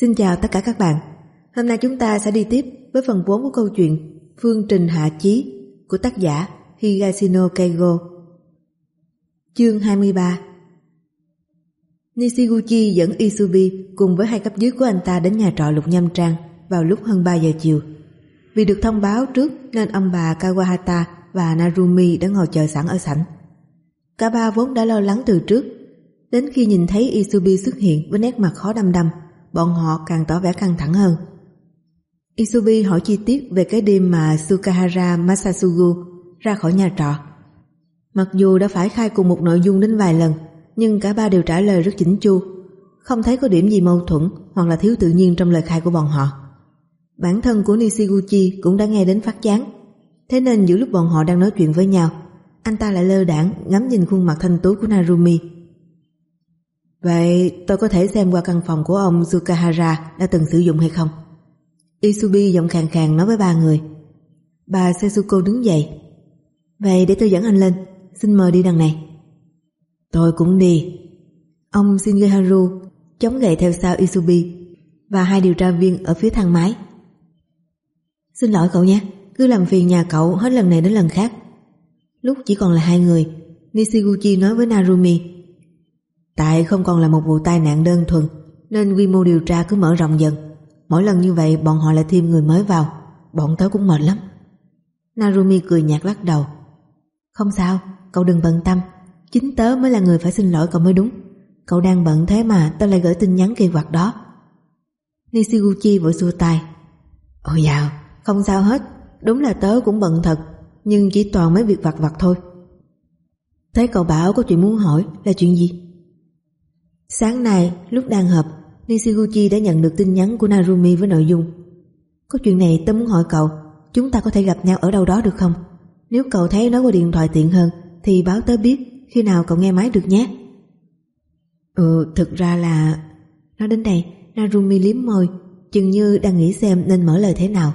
Xin chào tất cả các bạn. Hôm nay chúng ta sẽ đi tiếp với phần 4 của câu chuyện Phương Trình Hạ Chí của tác giả Higashino Keigo. Chương 23 Nishiguchi dẫn Isubi cùng với hai cấp dưới của anh ta đến nhà trọ Lục Nhâm Trang vào lúc hơn 3 giờ chiều. Vì được thông báo trước nên ông bà Kawahata và Narumi đã ngồi chờ sẵn ở sảnh. Cả ba vốn đã lo lắng từ trước. Đến khi nhìn thấy Isubi xuất hiện với nét mặt khó đăm đăm, bọn họ càng tỏ vẻ căng thẳng hơn. Isubi hỏi chi tiết về cái đêm mà Sukahara Masasugu ra khỏi nhà trọ. Mặc dù đã phải khai cùng một nội dung đến vài lần, nhưng cả ba đều trả lời rất chỉnh chu, không thấy có điểm gì mâu thuẫn hoặc là thiếu tự nhiên trong lời khai của bọn họ. Bản thân của Nishiguchi cũng đã nghe đến phát chán, thế nên giữa lúc bọn họ đang nói chuyện với nhau, anh ta lại lơ đảng ngắm nhìn khuôn mặt thanh tú của Narumi. Vậy tôi có thể xem qua căn phòng của ông Sukahara đã từng sử dụng hay không? Isubi giọng khàn khàn nói với ba người. Bà Setsuko đứng dậy. Vậy để tôi dẫn anh lên, xin mời đi đằng này. Tôi cũng đi. Ông Shingeharu chống gậy theo sau Isubi và hai điều tra viên ở phía thang máy. Xin lỗi cậu nhé, cứ làm phiền nhà cậu hết lần này đến lần khác. Lúc chỉ còn là hai người, Nishiguchi nói với Narumi Tại không còn là một vụ tai nạn đơn thuần nên quy mô điều tra cứ mở rộng dần. Mỗi lần như vậy bọn họ lại thêm người mới vào, bọn tớ cũng mệt lắm. Narumi cười nhạt lắc đầu. Không sao, cậu đừng bận tâm, chính tớ mới là người phải xin lỗi cậu mới đúng. Cậu đang bận thế mà tớ lại gửi tin nhắn kỳ quặc đó. Nishiguchi vội xua tay. Ôi dào, không sao hết, đúng là tớ cũng bận thật, nhưng chỉ toàn mấy việc vặt vặt thôi. Thấy cậu bảo có chuyện muốn hỏi là chuyện gì? Sáng nay, lúc đang họp, Nishiguchi đã nhận được tin nhắn của Narumi với nội dung Có chuyện này tớ muốn hỏi cậu, chúng ta có thể gặp nhau ở đâu đó được không? Nếu cậu thấy nói qua điện thoại tiện hơn, thì báo tớ biết khi nào cậu nghe máy được nhé. Ừ, thực ra là... Nói đến đây, Narumi liếm môi, chừng như đang nghĩ xem nên mở lời thế nào.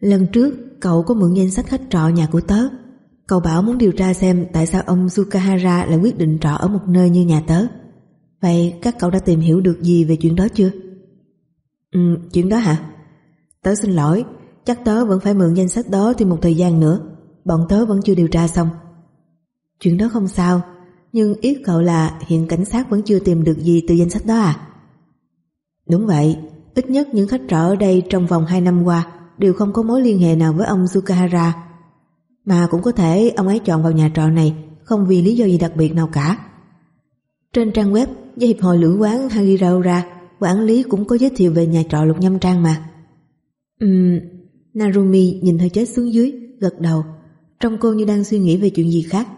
Lần trước, cậu có mượn danh sách khách trọ nhà của tớ, Cậu bảo muốn điều tra xem tại sao ông Sukahara lại quyết định trọ ở một nơi như nhà tớ. Vậy các cậu đã tìm hiểu được gì về chuyện đó chưa? Ừ, chuyện đó hả? Tớ xin lỗi, chắc tớ vẫn phải mượn danh sách đó thêm một thời gian nữa. Bọn tớ vẫn chưa điều tra xong. Chuyện đó không sao, nhưng ý cậu là hiện cảnh sát vẫn chưa tìm được gì từ danh sách đó à? Đúng vậy, ít nhất những khách trọ ở đây trong vòng 2 năm qua đều không có mối liên hệ nào với ông Sukahara mà cũng có thể ông ấy chọn vào nhà trọ này không vì lý do gì đặc biệt nào cả. Trên trang web do Hiệp hội Lữ quán Hagiraura quản lý cũng có giới thiệu về nhà trọ Lục Nhâm Trang mà. Ừm, Narumi nhìn hơi chết xuống dưới, gật đầu, trong cô như đang suy nghĩ về chuyện gì khác.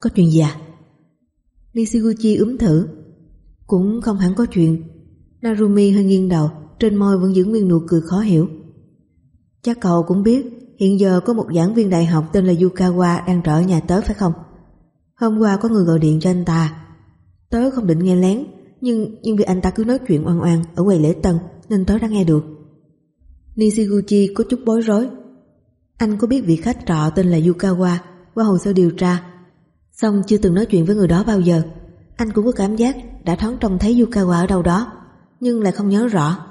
Có chuyện gì à? Nishiguchi úm thử. Cũng không hẳn có chuyện. Narumi hơi nghiêng đầu, trên môi vẫn giữ nguyên nụ cười khó hiểu. Chắc cậu cũng biết Hiện giờ có một giảng viên đại học tên là Yukawa đang trở nhà tớ phải không? Hôm qua có người gọi điện cho anh ta. Tớ không định nghe lén, nhưng nhưng vì anh ta cứ nói chuyện oan oan ở quầy lễ tân nên tớ đã nghe được. Nishiguchi có chút bối rối. Anh có biết vị khách trọ tên là Yukawa qua hồ sơ điều tra, xong chưa từng nói chuyện với người đó bao giờ. Anh cũng có cảm giác đã thoáng trông thấy Yukawa ở đâu đó, nhưng lại không nhớ rõ.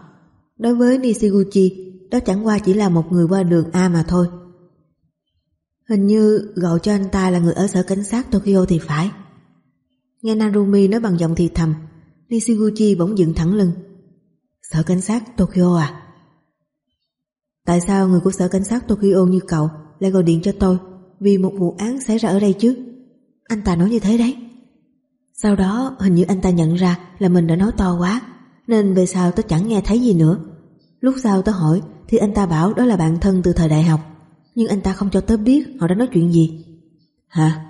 Đối với Nishiguchi, đó chẳng qua chỉ là một người qua đường A mà thôi. Hình như gọi cho anh ta là người ở sở cảnh sát Tokyo thì phải. Nghe Narumi nói bằng giọng thì thầm, Nishiguchi bỗng dựng thẳng lưng. Sở cảnh sát Tokyo à? Tại sao người của sở cảnh sát Tokyo như cậu lại gọi điện cho tôi vì một vụ án xảy ra ở đây chứ? Anh ta nói như thế đấy. Sau đó hình như anh ta nhận ra là mình đã nói to quá nên về sau tôi chẳng nghe thấy gì nữa. Lúc sau tôi hỏi thì anh ta bảo đó là bạn thân từ thời đại học nhưng anh ta không cho tớ biết họ đã nói chuyện gì. Hả?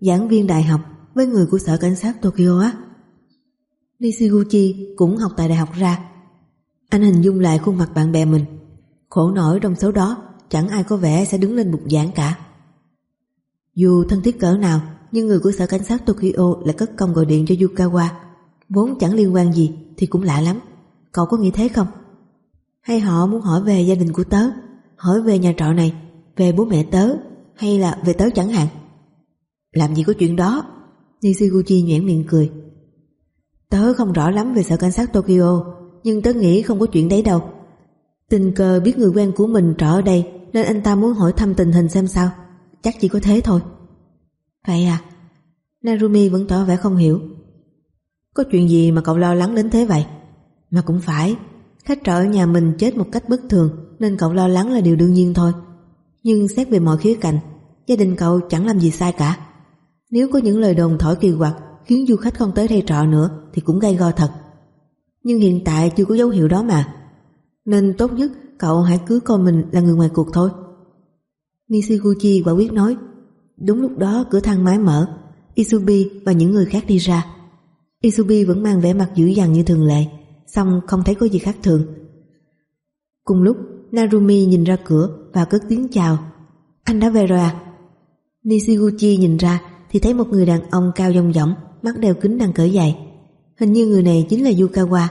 Giảng viên đại học với người của sở cảnh sát Tokyo á? Nishiguchi cũng học tại đại học ra. Anh hình dung lại khuôn mặt bạn bè mình. Khổ nổi trong số đó, chẳng ai có vẻ sẽ đứng lên bục giảng cả. Dù thân thiết cỡ nào, nhưng người của sở cảnh sát Tokyo lại cất công gọi điện cho Yukawa vốn chẳng liên quan gì thì cũng lạ lắm. Cậu có nghĩ thế không? Hay họ muốn hỏi về gia đình của tớ? Hỏi về nhà trọ này, Về bố mẹ tớ, Hay là về tớ chẳng hạn? Làm gì có chuyện đó? Nishiguchi nhoẻn miệng cười. Tớ không rõ lắm về sở cảnh sát Tokyo, Nhưng tớ nghĩ không có chuyện đấy đâu. Tình cờ biết người quen của mình trọ ở đây, Nên anh ta muốn hỏi thăm tình hình xem sao. Chắc chỉ có thế thôi. Vậy à? Narumi vẫn tỏ vẻ không hiểu. Có chuyện gì mà cậu lo lắng đến thế vậy? Mà cũng phải. Khách trọ ở nhà mình chết một cách bất thường, Nên cậu lo lắng là điều đương nhiên thôi. Nhưng xét về mọi khía cạnh, Gia đình cậu chẳng làm gì sai cả. Nếu có những lời đồn thổi kỳ quặc, Khiến du khách không tới thuê trọ nữa, Thì cũng gây go thật. Nhưng hiện tại chưa có dấu hiệu đó mà. Nên tốt nhất cậu hãy cứ coi mình là người ngoài cuộc thôi. Nishiguchi quả quyết nói. Đúng lúc đó, cửa thang máy mở. Isubi và những người khác đi ra. Isubi vẫn mang vẻ mặt dữ dằn như thường lệ. Xong không thấy có gì khác thường. Cùng lúc, Narumi nhìn ra cửa và cất tiếng chào. Anh đã về rồi à? Nishiguchi nhìn ra thì thấy một người đàn ông cao dông dỏng, mắt đeo kính đang cởi giày. Hình như người này chính là Yukawa.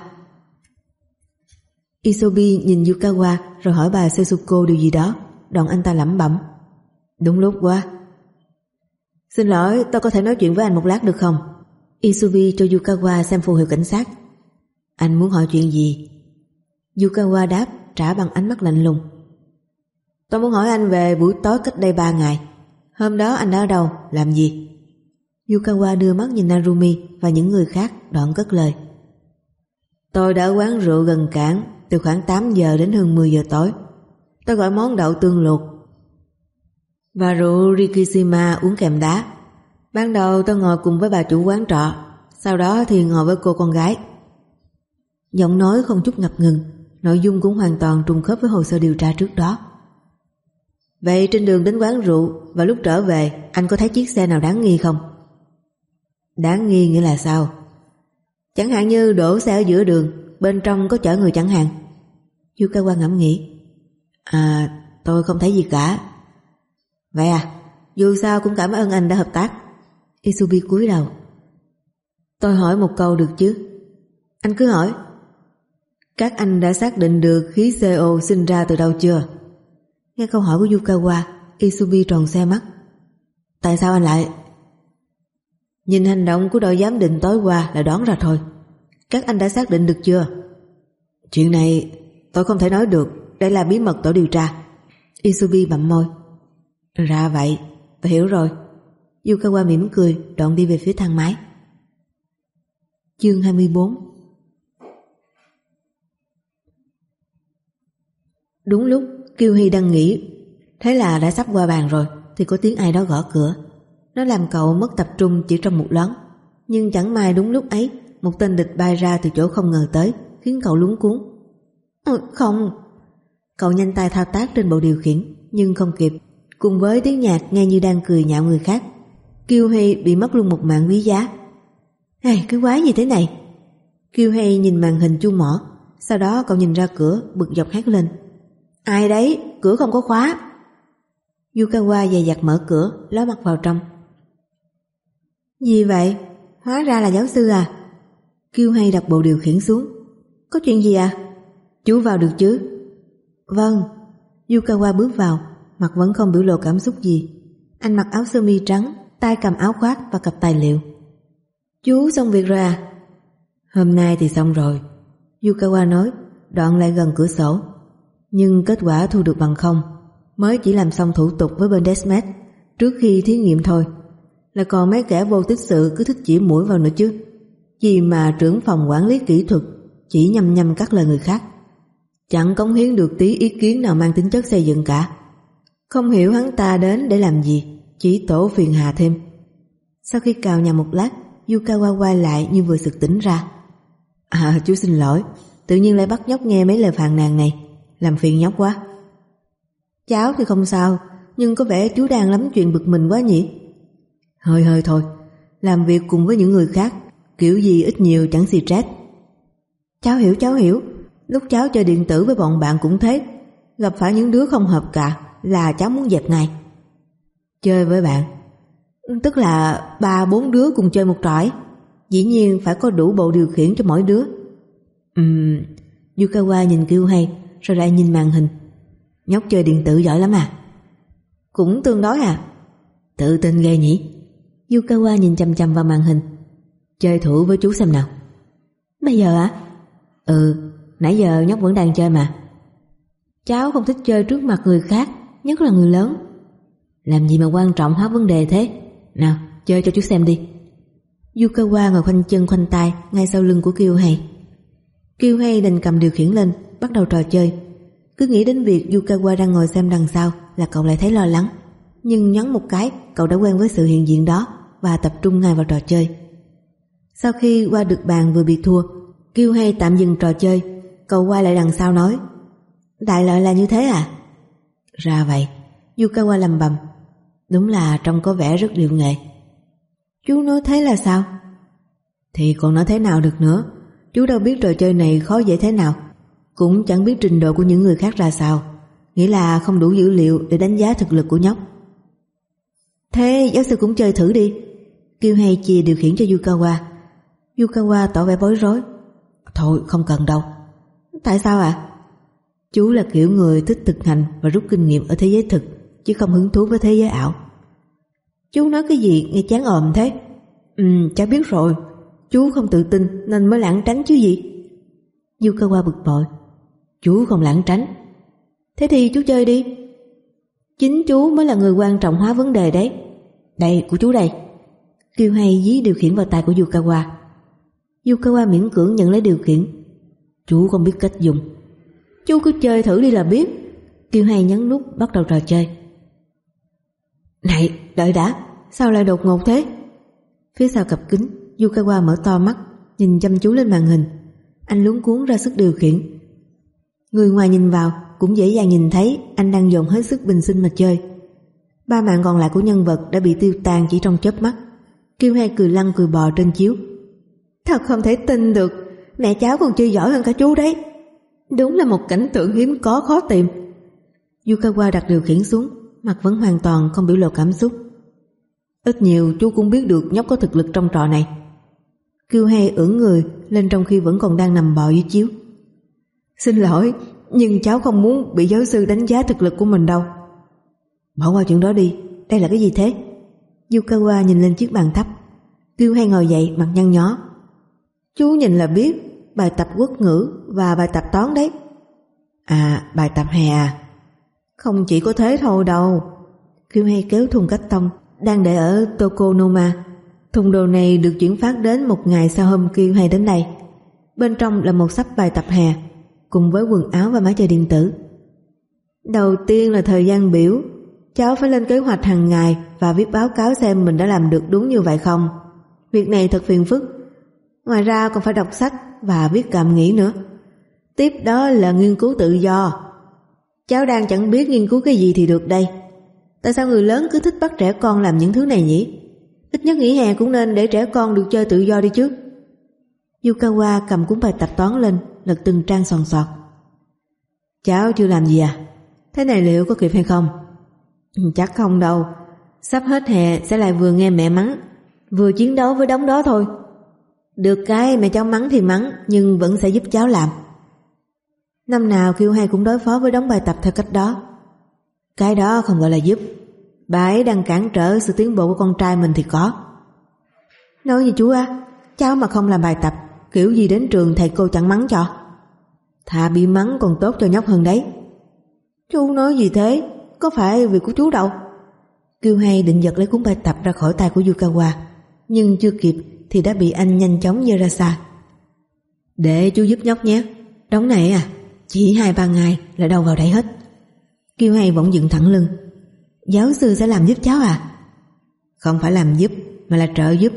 Isobi nhìn Yukawa rồi hỏi bà Setsuko điều gì đó. Đoạn anh ta lẩm bẩm. Đúng lúc quá. Xin lỗi tôi có thể nói chuyện với anh một lát được không? Isubi cho Yukawa xem phù hiệu cảnh sát anh muốn hỏi chuyện gì Yukawa đáp trả bằng ánh mắt lạnh lùng tôi muốn hỏi anh về buổi tối cách đây ba ngày hôm đó anh ở đâu làm gì Yukawa đưa mắt nhìn Narumi và những người khác đoạn cất lời. Tôi đã quán rượu gần cảng từ khoảng 8 giờ đến hơn 10 giờ tối. Tôi gọi món đậu tương luộc và rượu Rikishima uống kèm đá. Ban đầu tôi ngồi cùng với bà chủ quán trọ, sau đó thì ngồi với cô con gái. Giọng nói không chút ngập ngừng, nội dung cũng hoàn toàn trùng khớp với hồ sơ điều tra trước đó. Vậy trên đường đến quán rượu và lúc trở về anh có thấy chiếc xe nào đáng nghi không? Đáng nghi nghĩa là sao? Chẳng hạn như đổ xe ở giữa đường, bên trong có chở người chẳng hạn. Yukawa ngẫm nghĩ. À, tôi không thấy gì cả. Vậy à, dù sao cũng cảm ơn anh đã hợp tác. Isubi cúi đầu. Tôi hỏi một câu được chứ? Anh cứ hỏi. Các anh đã xác định được khí CO sinh ra từ đâu chưa? Nghe câu hỏi của Yukawa, Isubi tròn xe mắt. Tại sao anh lại... Nhìn hành động của đội giám định tối qua là đoán ra thôi. Các anh đã xác định được chưa? Chuyện này tôi không thể nói được, đây là bí mật tổ điều tra. Isubi bậm môi. Ra vậy, tôi hiểu rồi. Yukawa mỉm cười, đoạn đi về phía thang máy. Chương 24 Đúng lúc kiều Hy đang nghỉ Thế là đã sắp qua bàn rồi Thì có tiếng ai đó gõ cửa. Nó làm cậu mất tập trung chỉ trong một loáng. Nhưng chẳng may đúng lúc ấy Một tên địch bay ra từ chỗ không ngờ tới Khiến cậu lúng cuốn ừ, Không. Cậu nhanh tay thao tác trên bộ điều khiển Nhưng không kịp. Cùng với tiếng nhạc nghe như đang cười nhạo người khác Kiều Hy bị mất luôn một mạng quý giá. Hey, cái quái gì thế này? Kiều Hy nhìn màn hình chuông mỏ Sau đó cậu nhìn ra cửa bực dọc hét lên. Ai đấy, cửa không có khóa Yukawa dày dặt mở cửa Ló mặt vào trong gì vậy? Hóa ra là giáo sư à? Kiêu hay đặt bộ điều khiển xuống. Có chuyện gì à? Chú vào được chứ? Vâng. Yukawa bước vào, mặt vẫn không biểu lộ cảm xúc gì. Anh mặc áo sơ mi trắng, tay cầm áo khoác và cặp tài liệu. Chú xong việc rồi à? Hôm nay thì xong rồi. Yukawa nói, đoạn lại gần cửa sổ. Nhưng kết quả thu được bằng không. Mới chỉ làm xong thủ tục với bên Desmet trước khi thí nghiệm thôi là còn mấy kẻ vô tích sự cứ thích chỉ mũi vào nữa chứ. Gì mà trưởng phòng quản lý kỹ thuật chỉ nhầm nhầm các lời người khác. Chẳng cống hiến được tí ý kiến nào mang tính chất xây dựng cả. Không hiểu hắn ta đến để làm gì, chỉ tổ phiền hà thêm. Sau khi cào nhà một lát, Yukawa quay lại như vừa sực tỉnh ra. À chú xin lỗi, tự nhiên lại bắt nhóc nghe mấy lời phàn nàn này, làm phiền nhóc quá. Cháu thì không sao, nhưng có vẻ chú đang lắm chuyện bực mình quá nhỉ? Hơi hơi thôi, làm việc cùng với những người khác, kiểu gì ít nhiều chẳng xì stress. Cháu hiểu cháu hiểu, lúc cháu chơi điện tử với bọn bạn cũng thế, gặp phải những đứa không hợp cả là cháu muốn dẹp ngay. Chơi với bạn, tức là ba bốn đứa cùng chơi một trọi, dĩ nhiên phải có đủ bộ điều khiển cho mỗi đứa. Ừm, Yukawa nhìn kêu hay, rồi lại nhìn màn hình. Nhóc chơi điện tử giỏi lắm à? Cũng tương đối à? Tự tin ghê nhỉ? Yukawa nhìn chăm chăm vào màn hình Chơi thử với chú xem nào Bây giờ à? Ừ, nãy giờ nhóc vẫn đang chơi mà. Cháu không thích chơi trước mặt người khác, nhất là người lớn. Làm gì mà quan trọng hóa vấn đề thế? Nào, chơi cho chú xem đi. Yukawa ngồi khoanh chân khoanh tay ngay sau lưng của Kiêu Hay. Kiêu Hay đành cầm điều khiển lên, bắt đầu trò chơi. Cứ nghĩ đến việc Yukawa đang ngồi xem đằng sau là cậu lại thấy lo lắng. Nhưng nhấn một cái, cậu đã quen với sự hiện diện đó và tập trung ngay vào trò chơi. Sau khi qua được bàn vừa bị thua, kêu Hay tạm dừng trò chơi, cậu quay lại đằng sau nói Đại lợi là như thế à? Ra vậy, Yukawa lầm bầm. Đúng là trông có vẻ rất điệu nghệ. Chú nói thế là sao? Thì còn nói thế nào được nữa Chú đâu biết trò chơi này khó dễ thế nào cũng chẳng biết trình độ của những người khác ra sao. Nghĩa là không đủ dữ liệu để đánh giá thực lực của nhóc. Thế giáo sư cũng chơi thử đi. Kêu hay chia điều khiển cho Yukawa. Yukawa tỏ vẻ bối rối. Thôi, không cần đâu. Tại sao ạ? À? Chú là kiểu người thích thực hành và rút kinh nghiệm ở thế giới thực, Chứ không hứng thú với thế giới ảo. Chú nói cái gì nghe chán ồm thế. Ừ cháu biết rồi. Chú không tự tin nên mới lãng tránh chứ gì. Yukawa bực bội. Chú không lãng tránh. Thế thì chú chơi đi. Chính chú mới là người quan trọng hóa vấn đề đấy. Đây, của chú đây. Kiều hay dí điều khiển vào tay của Yukawa. Yukawa miễn cưỡng nhận lấy điều khiển. Chú không biết cách dùng. Chú cứ chơi thử đi là biết. Kiều hay nhấn nút, bắt đầu trò chơi. Này, đợi đã. Sao lại đột ngột thế? Phía sau cặp kính, Yukawa mở to mắt, Nhìn chăm chú lên màn hình. Anh luống cuốn ra sức điều khiển. Người ngoài nhìn vào cũng dễ dàng nhìn thấy anh đang dồn hết sức bình sinh mà chơi. Ba mạng còn lại của nhân vật đã bị tiêu tan chỉ trong chớp mắt. Kiêu hai cười lăn cười bò trên chiếu. Thật không thể tin được, mẹ cháu còn chơi giỏi hơn cả chú đấy. Đúng là một cảnh tượng hiếm có khó tìm. Yukawa đặt điều khiển xuống, mặt vẫn hoàn toàn không biểu lộ cảm xúc. Ít nhiều chú cũng biết được nhóc có thực lực trong trò này. Kiêu hay ưỡn người lên trong khi vẫn còn đang nằm bò dưới chiếu. Xin lỗi, nhưng cháu không muốn bị giáo sư đánh giá thực lực của mình đâu. Bỏ qua chuyện đó đi, đây là cái gì thế? Yukawa nhìn lên chiếc bàn thấp. Kiêu hay ngồi dậy mặt nhăn nhó. Chú nhìn là biết, bài tập quốc ngữ và bài tập toán đấy. À, bài tập hè à? Không chỉ có thế thôi đâu. Kiêu hay kéo thùng cách tông đang để ở Tokonoma. Thùng đồ này được chuyển phát đến một ngày sau hôm Kiêu hay đến đây. Bên trong là một sắp bài tập hè cùng với quần áo và máy chơi điện tử. Đầu tiên là thời gian biểu, cháu phải lên kế hoạch hàng ngày và viết báo cáo xem mình đã làm được đúng như vậy không. Việc này thật phiền phức. Ngoài ra còn phải đọc sách và viết cảm nghĩ nữa. Tiếp đó là nghiên cứu tự do. Cháu đang chẳng biết nghiên cứu cái gì thì được đây. Tại sao người lớn cứ thích bắt trẻ con làm những thứ này nhỉ? Ít nhất nghỉ hè cũng nên để trẻ con được chơi tự do đi chứ. Yukawa cầm cuốn bài tập toán lên lật từng trang sòn sọt. Cháu chưa làm gì à? Thế này liệu có kịp hay không? Ừ, chắc không đâu. Sắp hết hè sẽ lại vừa nghe mẹ mắng, vừa chiến đấu với đống đó thôi. Được cái mẹ cháu mắng thì mắng, nhưng vẫn sẽ giúp cháu làm. Năm nào kêu hay cũng đối phó với đống bài tập theo cách đó. Cái đó không gọi là giúp. Bà ấy đang cản trở sự tiến bộ của con trai mình thì có. Nói gì chú á, cháu mà không làm bài tập Kiểu gì đến trường thầy cô chẳng mắng cho Thà bị mắng còn tốt cho nhóc hơn đấy. Chú nói gì thế, Có phải việc của chú đâu? Kiêu hay định giật lấy cuốn bài tập ra khỏi tay của Yukawa, Nhưng chưa kịp Thì đã bị anh nhanh chóng dơ ra xa. Để chú giúp nhóc nhé, Đóng này à Chỉ hai ba ngày là đâu vào đây hết. Kiêu hay bỗng dựng thẳng lưng. Giáo sư sẽ làm giúp cháu à? Không phải làm giúp, Mà là trợ giúp.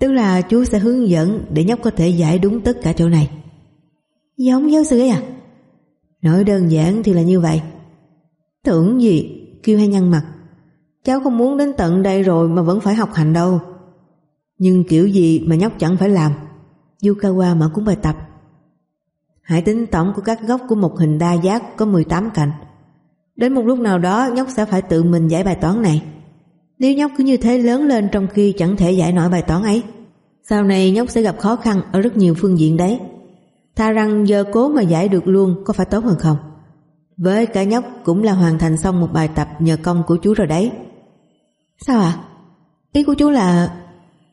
Tức là chú sẽ hướng dẫn để nhóc có thể giải đúng tất cả chỗ này. Giống giáo sư ấy à? Nói đơn giản thì là như vậy. Tưởng gì? Kêu hay nhăn mặt. Cháu không muốn đến tận đây rồi mà vẫn phải học hành đâu. Nhưng kiểu gì mà nhóc chẳng phải làm. Yukawa mở cuốn bài tập. Hãy tính tổng của các góc của một hình đa giác có 18 cạnh. Đến một lúc nào đó nhóc sẽ phải tự mình giải bài toán này. Nếu nhóc cứ như thế lớn lên trong khi chẳng thể giải nổi bài toán ấy, sau này nhóc sẽ gặp khó khăn ở rất nhiều phương diện đấy. Tha rằng giờ cố mà giải được luôn có phải tốt hơn không? Với cả nhóc cũng là hoàn thành xong một bài tập nhờ công của chú rồi đấy. Sao ạ? À? Ý của chú là...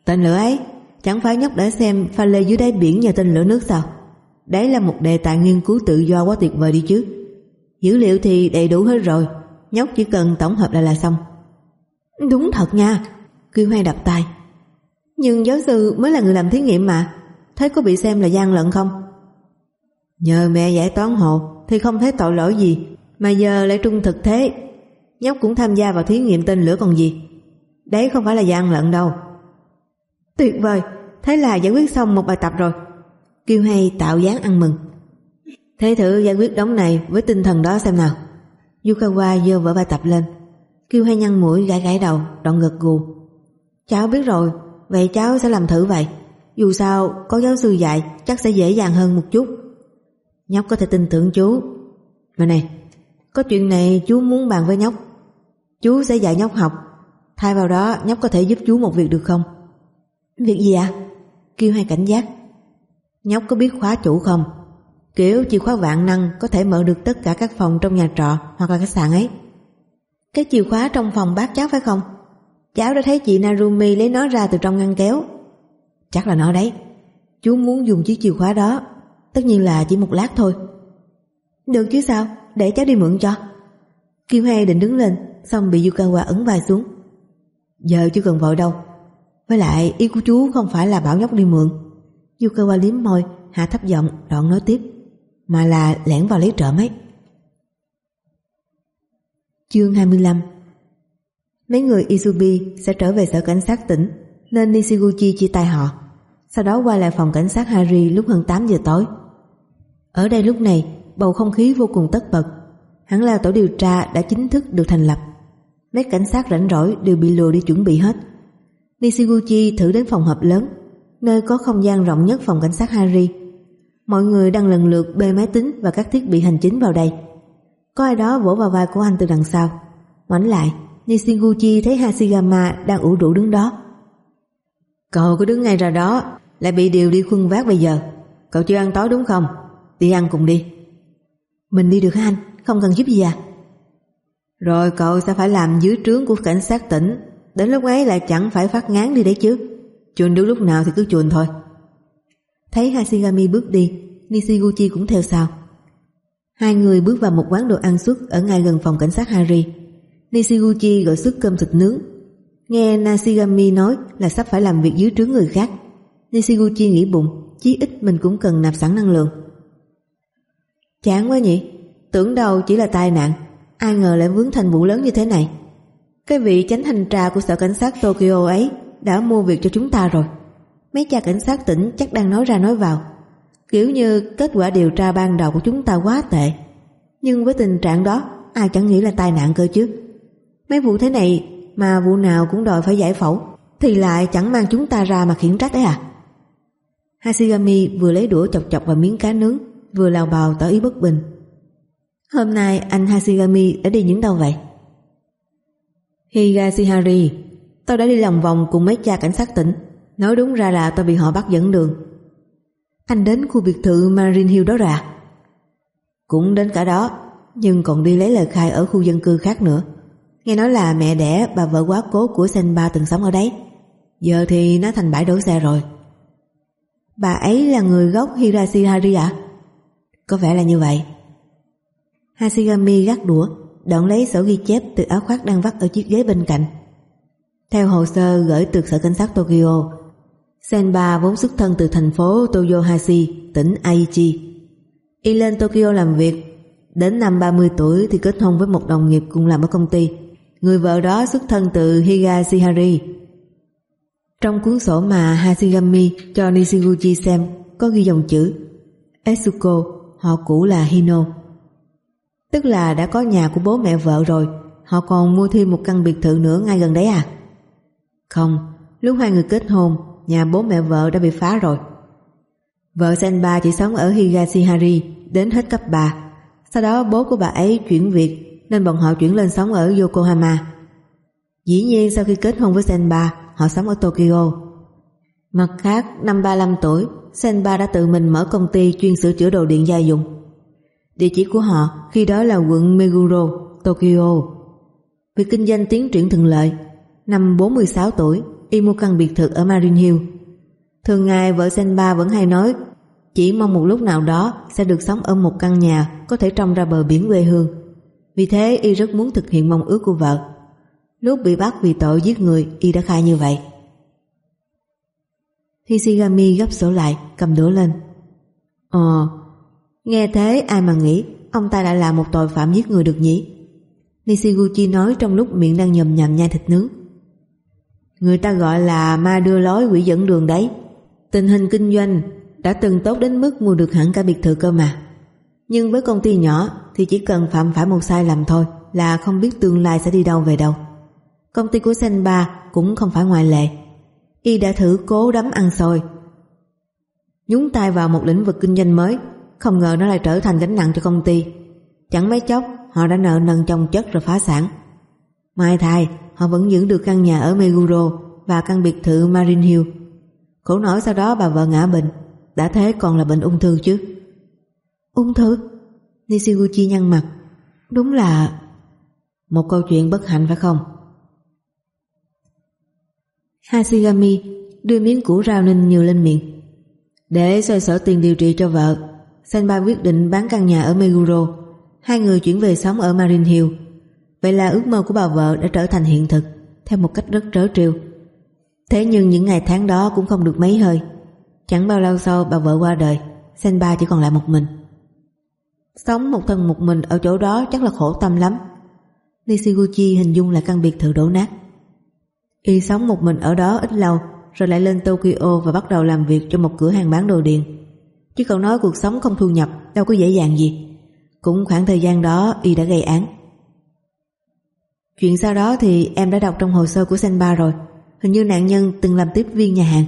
Tên lửa ấy, Chẳng phải nhóc đã xem pha lê dưới đáy biển nhờ tên lửa nước sao? Đấy là một đề tài nghiên cứu tự do quá tuyệt vời đi chứ. Dữ liệu thì đầy đủ hết rồi, nhóc chỉ cần tổng hợp lại là xong. Đúng thật nha, Kiều Hoang đập tay. Nhưng giáo sư mới là người làm thí nghiệm mà, thấy có bị xem là gian lận không? Nhờ mẹ giải toán hộ thì không thấy tội lỗi gì, mà giờ lại trung thực thế. Nhóc cũng tham gia vào thí nghiệm tên lửa còn gì. Đấy không phải là gian lận đâu. Tuyệt vời, thế là giải quyết xong một bài tập rồi. Kiều hay tạo dáng ăn mừng. Thế thử giải quyết đống này với tinh thần đó xem nào. Yukawa dơ vở bài tập lên. Kiều hay nhăn mũi gãi gãi đầu, đoạn ngực gù. Cháu biết rồi, vậy cháu sẽ làm thử vậy. Dù sao, có giáo sư dạy chắc sẽ dễ dàng hơn một chút. Nhóc có thể tin tưởng chú. Mà này, có chuyện này chú muốn bàn với nhóc. Chú sẽ dạy nhóc học. Thay vào đó, nhóc có thể giúp chú một việc được không? Việc gì ạ? À? Kêu hay cảnh giác. Nhóc có biết khóa chủ không? Kiểu chìa khóa vạn năng có thể mở được tất cả các phòng trong nhà trọ hoặc là khách sạn ấy. Cái chìa khóa trong phòng bác cháu phải không? Cháu đã thấy chị Narumi lấy nó ra từ trong ngăn kéo. Chắc là nó đấy. Chú muốn dùng chiếc chìa khóa đó. Tất nhiên là chỉ một lát thôi. Được chứ sao, để cháu đi mượn cho. Kim Hai định đứng lên, xong bị Yukawa ấn vai xuống. Giờ chưa cần vội đâu. Với lại ý của chú không phải là bảo nhóc đi mượn. Yukawa liếm môi, hạ thấp giọng, đoạn nói tiếp. Mà là lẻn vào lấy trộm ấy. Chương 25 Mấy người Izubi sẽ trở về sở cảnh sát tỉnh nên Nishiguchi chia tay họ. Sau đó quay lại phòng cảnh sát Hari lúc hơn 8 giờ tối. Ở đây lúc này bầu không khí vô cùng tất bật. Hẳn là tổ điều tra đã chính thức được thành lập. Mấy cảnh sát rảnh rỗi đều bị lùa đi chuẩn bị hết. Nishiguchi thử đến phòng họp lớn, nơi có không gian rộng nhất phòng cảnh sát harry Mọi người đang lần lượt bê máy tính và các thiết bị hành chính vào đây. Có ai đó vỗ vào vai của anh từ đằng sau. Ngoảnh lại, Nishiguchi thấy Hashigama đang ủ rũ đứng đó. Cậu cứ đứng ngay ra đó, lại bị điều đi khuân vác bây giờ. Cậu chưa ăn tối đúng không? Đi ăn cùng đi. Mình đi được hả anh? Không cần giúp gì à? Rồi cậu sẽ phải làm dưới trướng của cảnh sát tỉnh. Đến lúc ấy lại chẳng phải phát ngán đi đấy chứ. Chuồn đứa lúc nào thì cứ chuồn thôi. Thấy Hashigami bước đi, Nishiguchi cũng theo sau. Hai người bước vào một quán đồ ăn suất Ở ngay gần phòng cảnh sát harry. Nishiguchi gọi suất cơm thịt nướng. Nghe Nashigami nói là sắp phải làm việc dưới trướng người khác. Nishiguchi nghĩ bụng, Chí ít mình cũng cần nạp sẵn năng lượng. Chán quá nhỉ? Tưởng đâu chỉ là tai nạn. Ai ngờ lại vướng thành vụ lớn như thế này. Cái vị chánh thanh tra của sở cảnh sát Tokyo ấy Đã mua việc cho chúng ta rồi. Mấy cha cảnh sát tỉnh chắc đang nói ra nói vào. Kiểu như kết quả điều tra ban đầu của chúng ta quá tệ. Nhưng với tình trạng đó, Ai chẳng nghĩ là tai nạn cơ chứ. Mấy vụ thế này Mà vụ nào cũng đòi phải giải phẫu, Thì lại chẳng mang chúng ta ra mà khiển trách đấy à? Hashigami vừa lấy đũa chọc chọc vào miếng cá nướng Vừa lào bào tỏ ý bất bình Hôm nay anh Hashigami đã đi những đâu vậy? Higashihari Tôi đã đi lòng vòng cùng mấy cha cảnh sát tỉnh Nói đúng ra là tôi bị họ bắt dẫn đường Anh đến khu biệt thự Marine Hill đó ra Cũng đến cả đó Nhưng còn đi lấy lời khai ở khu dân cư khác nữa Nghe nói là mẹ đẻ bà vợ quá cố của Senba từng sống ở đấy Giờ thì nó thành bãi đổ xe rồi Bà ấy là người gốc Higashihari ạ? À? Có vẻ là như vậy Hashigami gắt đũa đoạn lấy sổ ghi chép từ áo khoác đang vắt ở chiếc ghế bên cạnh. Theo hồ sơ gửi từ sở cảnh sát Tokyo, Senba vốn xuất thân từ thành phố Toyohashi, tỉnh Aichi. Y lên Tokyo làm việc, đến năm 30 tuổi thì kết hôn với một đồng nghiệp cùng làm ở công ty. Người vợ đó xuất thân từ Higashihari. Trong cuốn sổ mà Hashigami cho Nishiguchi xem có ghi dòng chữ Etsuko, họ cũ là Hino. Tức là đã có nhà của bố mẹ vợ rồi. Họ còn mua thêm một căn biệt thự nữa ngay gần đấy à? Không, Lúc hai người kết hôn, Nhà bố mẹ vợ đã bị phá rồi. Vợ Senba chỉ sống ở Higashihari Đến hết cấp 3 Sau đó bố của bà ấy chuyển việc, Nên bọn họ chuyển lên sống ở Yokohama. Dĩ nhiên sau khi kết hôn với Senba, Họ sống ở Tokyo. Mặt khác, năm 35 tuổi Senba đã tự mình mở công ty chuyên sửa chữa đồ điện gia dụng Địa chỉ của họ khi đó là quận Meguro, Tokyo. Việc kinh doanh tiến triển thuận lợi. Năm 46 tuổi, y mua căn biệt thự ở Marin Hill. Thường ngày vợ Senba vẫn hay nói chỉ mong một lúc nào đó sẽ được sống ở một căn nhà có thể trông ra bờ biển quê hương. Vì thế y rất muốn thực hiện mong ước của vợ. Lúc bị bắt vì tội giết người y đã khai như vậy. Hishigami gấp sổ lại cầm đũa lên. Ờ, nghe thế ai mà nghĩ ông ta đã là một tội phạm giết người được nhỉ? Nishiguchi nói trong lúc miệng đang nhầm nhầm nhai thịt nướng. Người ta gọi là ma đưa lối quỷ dẫn đường đấy. Tình hình kinh doanh đã từng tốt đến mức mua được hẳn cả biệt thự cơ mà. Nhưng với công ty nhỏ thì chỉ cần phạm phải một sai lầm thôi là không biết tương lai sẽ đi đâu về đâu. Công ty của Senba cũng không phải ngoại lệ. Y đã thử cố đấm ăn xôi. Nhúng tay vào một lĩnh vực kinh doanh mới, không ngờ nó lại trở thành gánh nặng cho công ty. Chẳng mấy chốc họ đã nợ nần chồng chất rồi phá sản. Mai thai, họ vẫn giữ được căn nhà ở Meguro và căn biệt thự Marine Hill. Khổ nổi sau đó bà vợ ngã bệnh, đã thế còn là bệnh ung thư chứ. Ung thư? Nishiguchi nhăn mặt. Đúng là... Một câu chuyện bất hạnh phải không? Hashigami đưa miếng củ rau ninh nhiều lên miệng. Để xoay sở tiền điều trị cho vợ, Senba quyết định bán căn nhà ở Meguro. Hai người chuyển về sống ở Marine Hill. Vậy là ước mơ của bà vợ đã trở thành hiện thực, theo một cách rất trớ trêu. Thế nhưng những ngày tháng đó cũng không được mấy hơi. Chẳng bao lâu sau bà vợ qua đời, Senba chỉ còn lại một mình. Sống một thân một mình ở chỗ đó chắc là khổ tâm lắm. Nishiguchi hình dung là căn biệt thự đổ nát. Y sống một mình ở đó ít lâu rồi lại lên Tokyo và bắt đầu làm việc cho một cửa hàng bán đồ điện. Chứ cậu nói cuộc sống không thu nhập đâu có dễ dàng gì. Cũng khoảng thời gian đó Y đã gây án. Chuyện sau đó thì em đã đọc trong hồ sơ của Senba rồi. Hình như nạn nhân từng làm tiếp viên nhà hàng.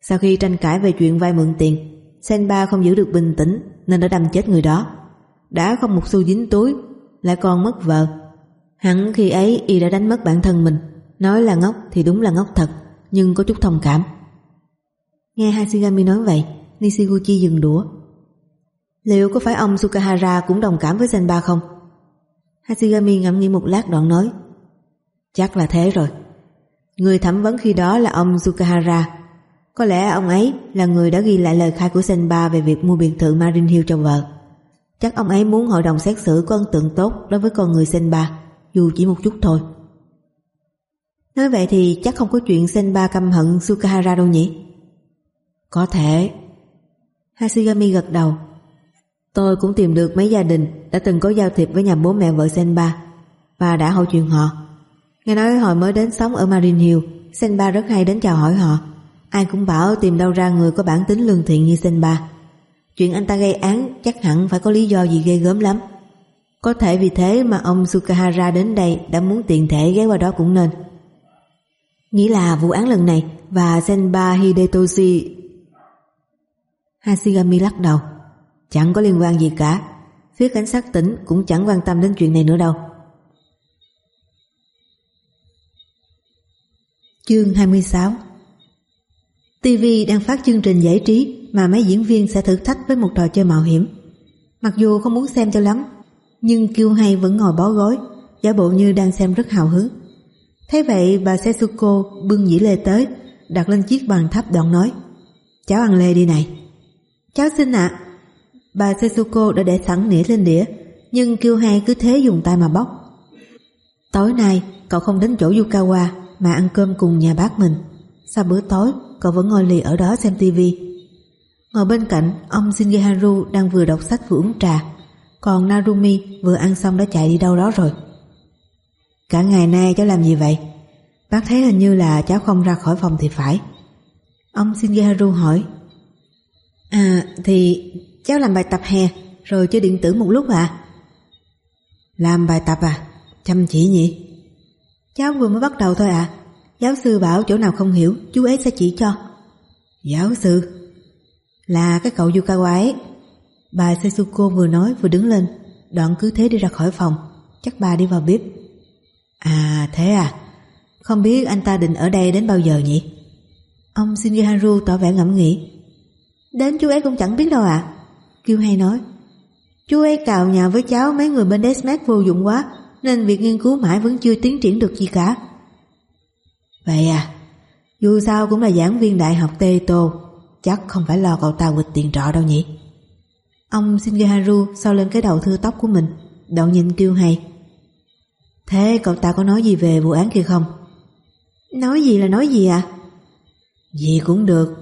Sau khi tranh cãi về chuyện vay mượn tiền, Senba không giữ được bình tĩnh nên đã đâm chết người đó. Đã không một xu dính túi, lại còn mất vợ. Hẳn khi ấy y đã đánh mất bản thân mình. Nói là ngốc thì đúng là ngốc thật, nhưng có chút thông cảm. Nghe Hashigami nói vậy, Nishiguchi dừng đũa. Liệu có phải ông Sukahara cũng đồng cảm với Senba không? Hashigami ngẫm nghĩ một lát đoạn nói. Chắc là thế rồi. Người thẩm vấn khi đó là ông Sukahara. Có lẽ ông ấy là người đã ghi lại lời khai của Senba về việc mua biệt thự Marin Hill cho vợ. Chắc ông ấy muốn hội đồng xét xử có ấn tượng tốt đối với con người Senba, dù chỉ một chút thôi. Nói vậy thì chắc không có chuyện Senba căm hận Sukahara đâu nhỉ? Có thể. Hashigami gật đầu. Tôi cũng tìm được mấy gia đình đã từng có giao thiệp với nhà bố mẹ vợ Senba và đã hỏi chuyện họ. Nghe nói hồi mới đến sống ở Marine Hill, Senba rất hay đến chào hỏi họ. Ai cũng bảo tìm đâu ra người có bản tính lương thiện như Senba. Chuyện anh ta gây án chắc hẳn phải có lý do gì ghê gớm lắm. Có thể vì thế mà ông Sukahara đến đây đã muốn tiện thể ghé qua đó cũng nên. Nghĩ là vụ án lần này và Senba Hidetoshi. Hashigami lắc đầu. Chẳng có liên quan gì cả. Phía cảnh sát tỉnh cũng chẳng quan tâm đến chuyện này nữa đâu. Chương 26 TV đang phát chương trình giải trí mà mấy diễn viên sẽ thử thách với một trò chơi mạo hiểm. Mặc dù không muốn xem cho lắm, nhưng Kiêu Hay vẫn ngồi bó gối, giả bộ như đang xem rất hào hứng. Thế vậy bà Setsuko bưng dĩ lê tới, đặt lên chiếc bàn thấp đoạn nói Cháu ăn lê đi này. Cháu xin ạ. Bà Setsuko đã để sẵn nĩa lên đĩa, nhưng kêu hai cứ thế dùng tay mà bóc. Tối nay cậu không đến chỗ Yukawa mà ăn cơm cùng nhà bác mình. Sau bữa tối cậu vẫn ngồi lì ở đó xem tivi. Ngồi bên cạnh ông Shingeharu đang vừa đọc sách vừa uống trà còn Narumi vừa ăn xong đã chạy đi đâu đó rồi. Cả ngày nay cháu làm gì vậy? Bác thấy hình như là cháu không ra khỏi phòng thì phải. Ông Shingeharu hỏi. À thì cháu làm bài tập hè rồi chơi điện tử một lúc à? Làm bài tập à? Chăm chỉ nhỉ? Cháu vừa mới bắt đầu thôi à? Giáo sư bảo chỗ nào không hiểu chú ấy sẽ chỉ cho. Giáo sư? Là cái cậu Yukawa ấy. Bà Setsuko vừa nói vừa đứng lên, đoạn cứ thế đi ra khỏi phòng. Chắc bà đi vào bếp. À thế à? Không biết anh ta định ở đây đến bao giờ nhỉ? Ông Shingeharu tỏ vẻ ngẫm nghĩ. Đến chú ấy cũng chẳng biết đâu ạ. À. Kiêu hay nói. Chú ấy cào nhào với cháu mấy người bên Desmet vô dụng quá, Nên việc nghiên cứu mãi vẫn chưa tiến triển được gì cả. Vậy à Dù sao cũng là giảng viên đại học Tê Tô Chắc không phải lo cậu ta quịch tiền trọ đâu nhỉ? Ông Shingeharu sau lên cái đầu thưa tóc của mình Đoạn nhìn kêu hay. Thế cậu ta có nói gì về vụ án kia không? Nói gì là nói gì à? Gì cũng được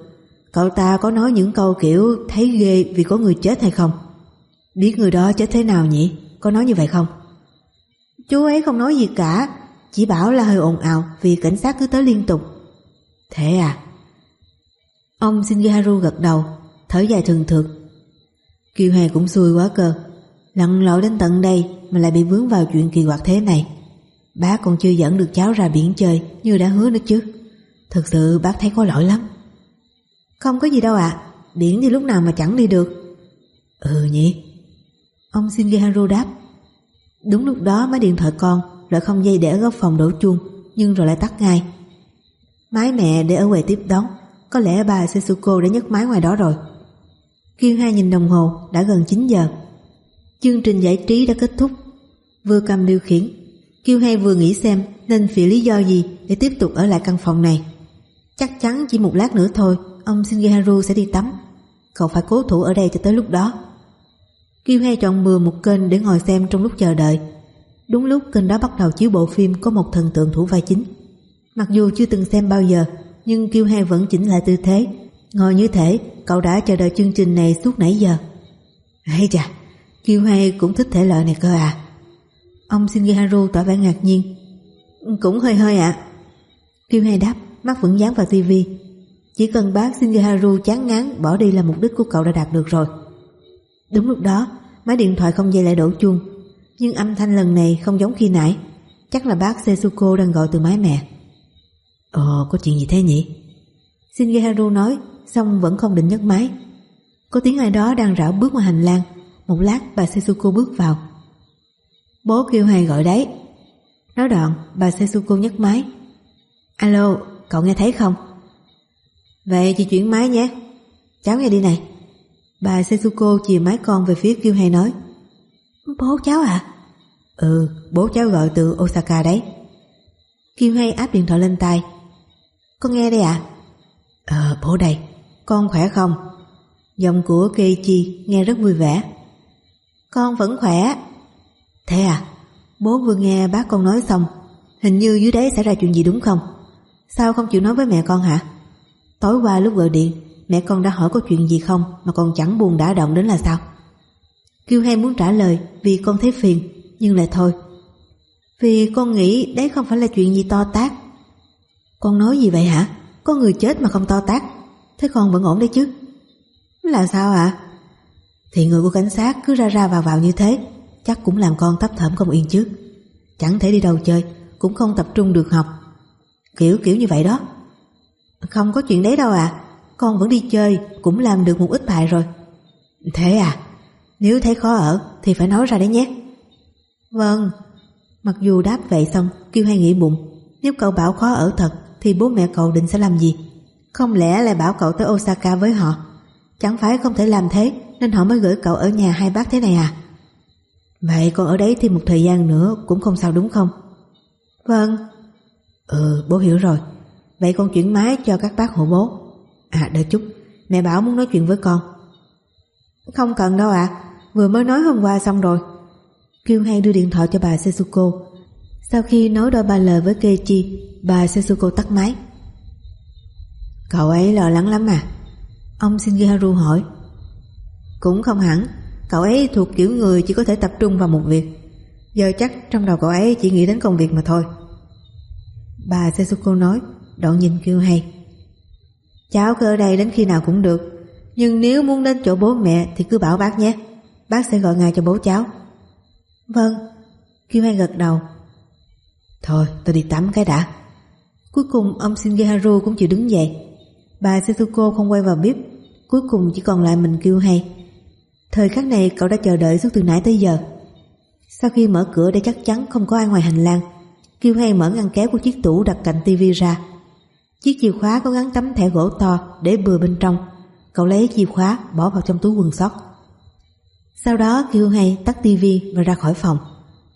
Cậu ta có nói những câu kiểu thấy ghê vì có người chết hay không? Biết người đó chết thế nào nhỉ? Có nói như vậy không? Chú ấy không nói gì cả Chỉ bảo là hơi ồn ào vì cảnh sát cứ tới liên tục Thế à? Ông Shingeharu gật đầu Thở dài thường thượt Kiều Hề cũng xui quá cơ Lặn lội đến tận đây Mà lại bị vướng vào chuyện kỳ quặc thế này Bác còn chưa dẫn được cháu ra biển chơi, Như đã hứa nữa chứ. Thực sự bác thấy có lỗi lắm. Không có gì đâu ạ, Biển thì lúc nào mà chẳng đi được. Ừ nhỉ. Ông Shingeharu đáp. Đúng lúc đó máy điện thoại con Lại không dây để ở góc phòng đổ chuông, Nhưng rồi lại tắt ngay. Máy mẹ để ở quầy tiếp đón. Có lẽ bà Setsuko đã nhấc máy ngoài đó rồi. Kiên hai nhìn đồng hồ, Đã gần 9 giờ. Chương trình giải trí đã kết thúc. Vừa cầm điều khiển Kiêu hay vừa nghĩ xem nên vì lý do gì để tiếp tục ở lại căn phòng này. Chắc chắn chỉ một lát nữa thôi ông Shingeharu sẽ đi tắm. Cậu phải cố thủ ở đây cho tới lúc đó. Kiêu hay chọn bừa một kênh để ngồi xem trong lúc chờ đợi. Đúng lúc kênh đó bắt đầu chiếu bộ phim có một thần tượng thủ vai chính. Mặc dù chưa từng xem bao giờ, nhưng Kiêu He vẫn chỉnh lại tư thế. Ngồi như thể cậu đã chờ đợi chương trình này suốt nãy giờ. Hay chà, Kiêu He cũng thích thể loại này cơ à. Ông Shingeharu tỏ vẻ ngạc nhiên. Cũng hơi hơi ạ. À. Kiêu đáp, mắt vẫn dán vào tivi. Chỉ cần bác Shingeharu chán ngán bỏ đi là mục đích của cậu đã đạt được rồi. Đúng lúc đó, máy điện thoại không dây lại đổ chuông. Nhưng âm thanh lần này không giống khi nãy. Chắc là bác Setsuko đang gọi từ máy mẹ. Ồ, ờ, có chuyện gì thế nhỉ? Shingeharu nói, xong vẫn không định nhấc máy. Có tiếng ai đó đang rảo bước ngoài hành lang. Một lát bà Setsuko bước vào. Bố kêu Hoàng gọi đấy. Nói đoạn, bà Setsuko nhấc máy. Alo, cậu nghe thấy không? Vậy chị chuyển máy nhé. Cháu nghe đi này. Bà Setsuko chìa máy con về phía kêu Hoàng nói. Bố cháu à? Ừ, bố cháu gọi từ Osaka đấy. Kiều Hay áp điện thoại lên tay. Con nghe đây ạ? Ờ, bố đây. Con khỏe không? Giọng của Keiichi nghe rất vui vẻ. Con vẫn khỏe. Thế à? Bố vừa nghe bác con nói xong, Hình như dưới đấy xảy ra chuyện gì đúng không? Sao không chịu nói với mẹ con hả? Tối qua lúc gọi điện, Mẹ con đã hỏi có chuyện gì không Mà con chẳng buồn đã động đến là sao? Kiều hay muốn trả lời Vì con thấy phiền, Nhưng lại thôi Vì con nghĩ đấy không phải là chuyện gì to tát Con nói gì vậy hả? Có người chết mà không to tát Thế con vẫn ổn đấy chứ Là sao ạ? Thì người của cảnh sát cứ ra ra vào vào như thế chắc cũng làm con thấp thỏm không yên chứ. Chẳng thể đi đâu chơi, cũng không tập trung được học. Kiểu kiểu như vậy đó. Không có chuyện đấy đâu à, con vẫn đi chơi, cũng làm được một ít bài rồi. Thế à, nếu thấy khó ở thì phải nói ra đấy nhé. Vâng, mặc dù đáp vậy xong, kêu hay nghĩ bụng, nếu cậu bảo khó ở thật thì bố mẹ cậu định sẽ làm gì? Không lẽ lại bảo cậu tới Osaka với họ? Chẳng phải không thể làm thế nên họ mới gửi cậu ở nhà hai bác thế này à? Vậy con ở đấy thêm một thời gian nữa cũng không sao đúng không? Vâng. Ừ, bố hiểu rồi. Vậy con chuyển máy cho các bác hộ bố. À, đợi chút, mẹ bảo muốn nói chuyện với con. Không cần đâu ạ, à. vừa mới nói hôm qua xong rồi. Kêu hay đưa điện thoại cho bà Setsuko. Sau khi nói đôi ba lời với Keiichi, bà Setsuko tắt máy. Cậu ấy lo lắng lắm à? Ông Shingeharu hỏi. Cũng không hẳn, Cậu ấy thuộc kiểu người chỉ có thể tập trung vào một việc. Giờ chắc trong đầu cậu ấy chỉ nghĩ đến công việc mà thôi. Bà Setsuko nói Đoạn nhìn kêu hay. Cháu cứ ở đây đến khi nào cũng được, Nhưng nếu muốn đến chỗ bố mẹ Thì cứ bảo bác nhé. Bác sẽ gọi ngài cho bố cháu. Vâng Kêu hay gật đầu. Thôi, tôi đi tắm cái đã. Cuối cùng, ông Shingeharu cũng chịu đứng dậy. Bà Setsuko không quay vào bếp, Cuối cùng chỉ còn lại mình kêu hay. Thời khắc này cậu đã chờ đợi suốt từ nãy tới giờ. Sau khi mở cửa để chắc chắn không có ai ngoài hành lang, Kiều hay mở ngăn kéo của chiếc tủ đặt cạnh tivi ra. Chiếc chìa khóa có gắn tấm thẻ gỗ to để bừa bên trong. Cậu lấy chìa khóa bỏ vào trong túi quần sót. Sau đó Kiều hay tắt tivi và ra khỏi phòng.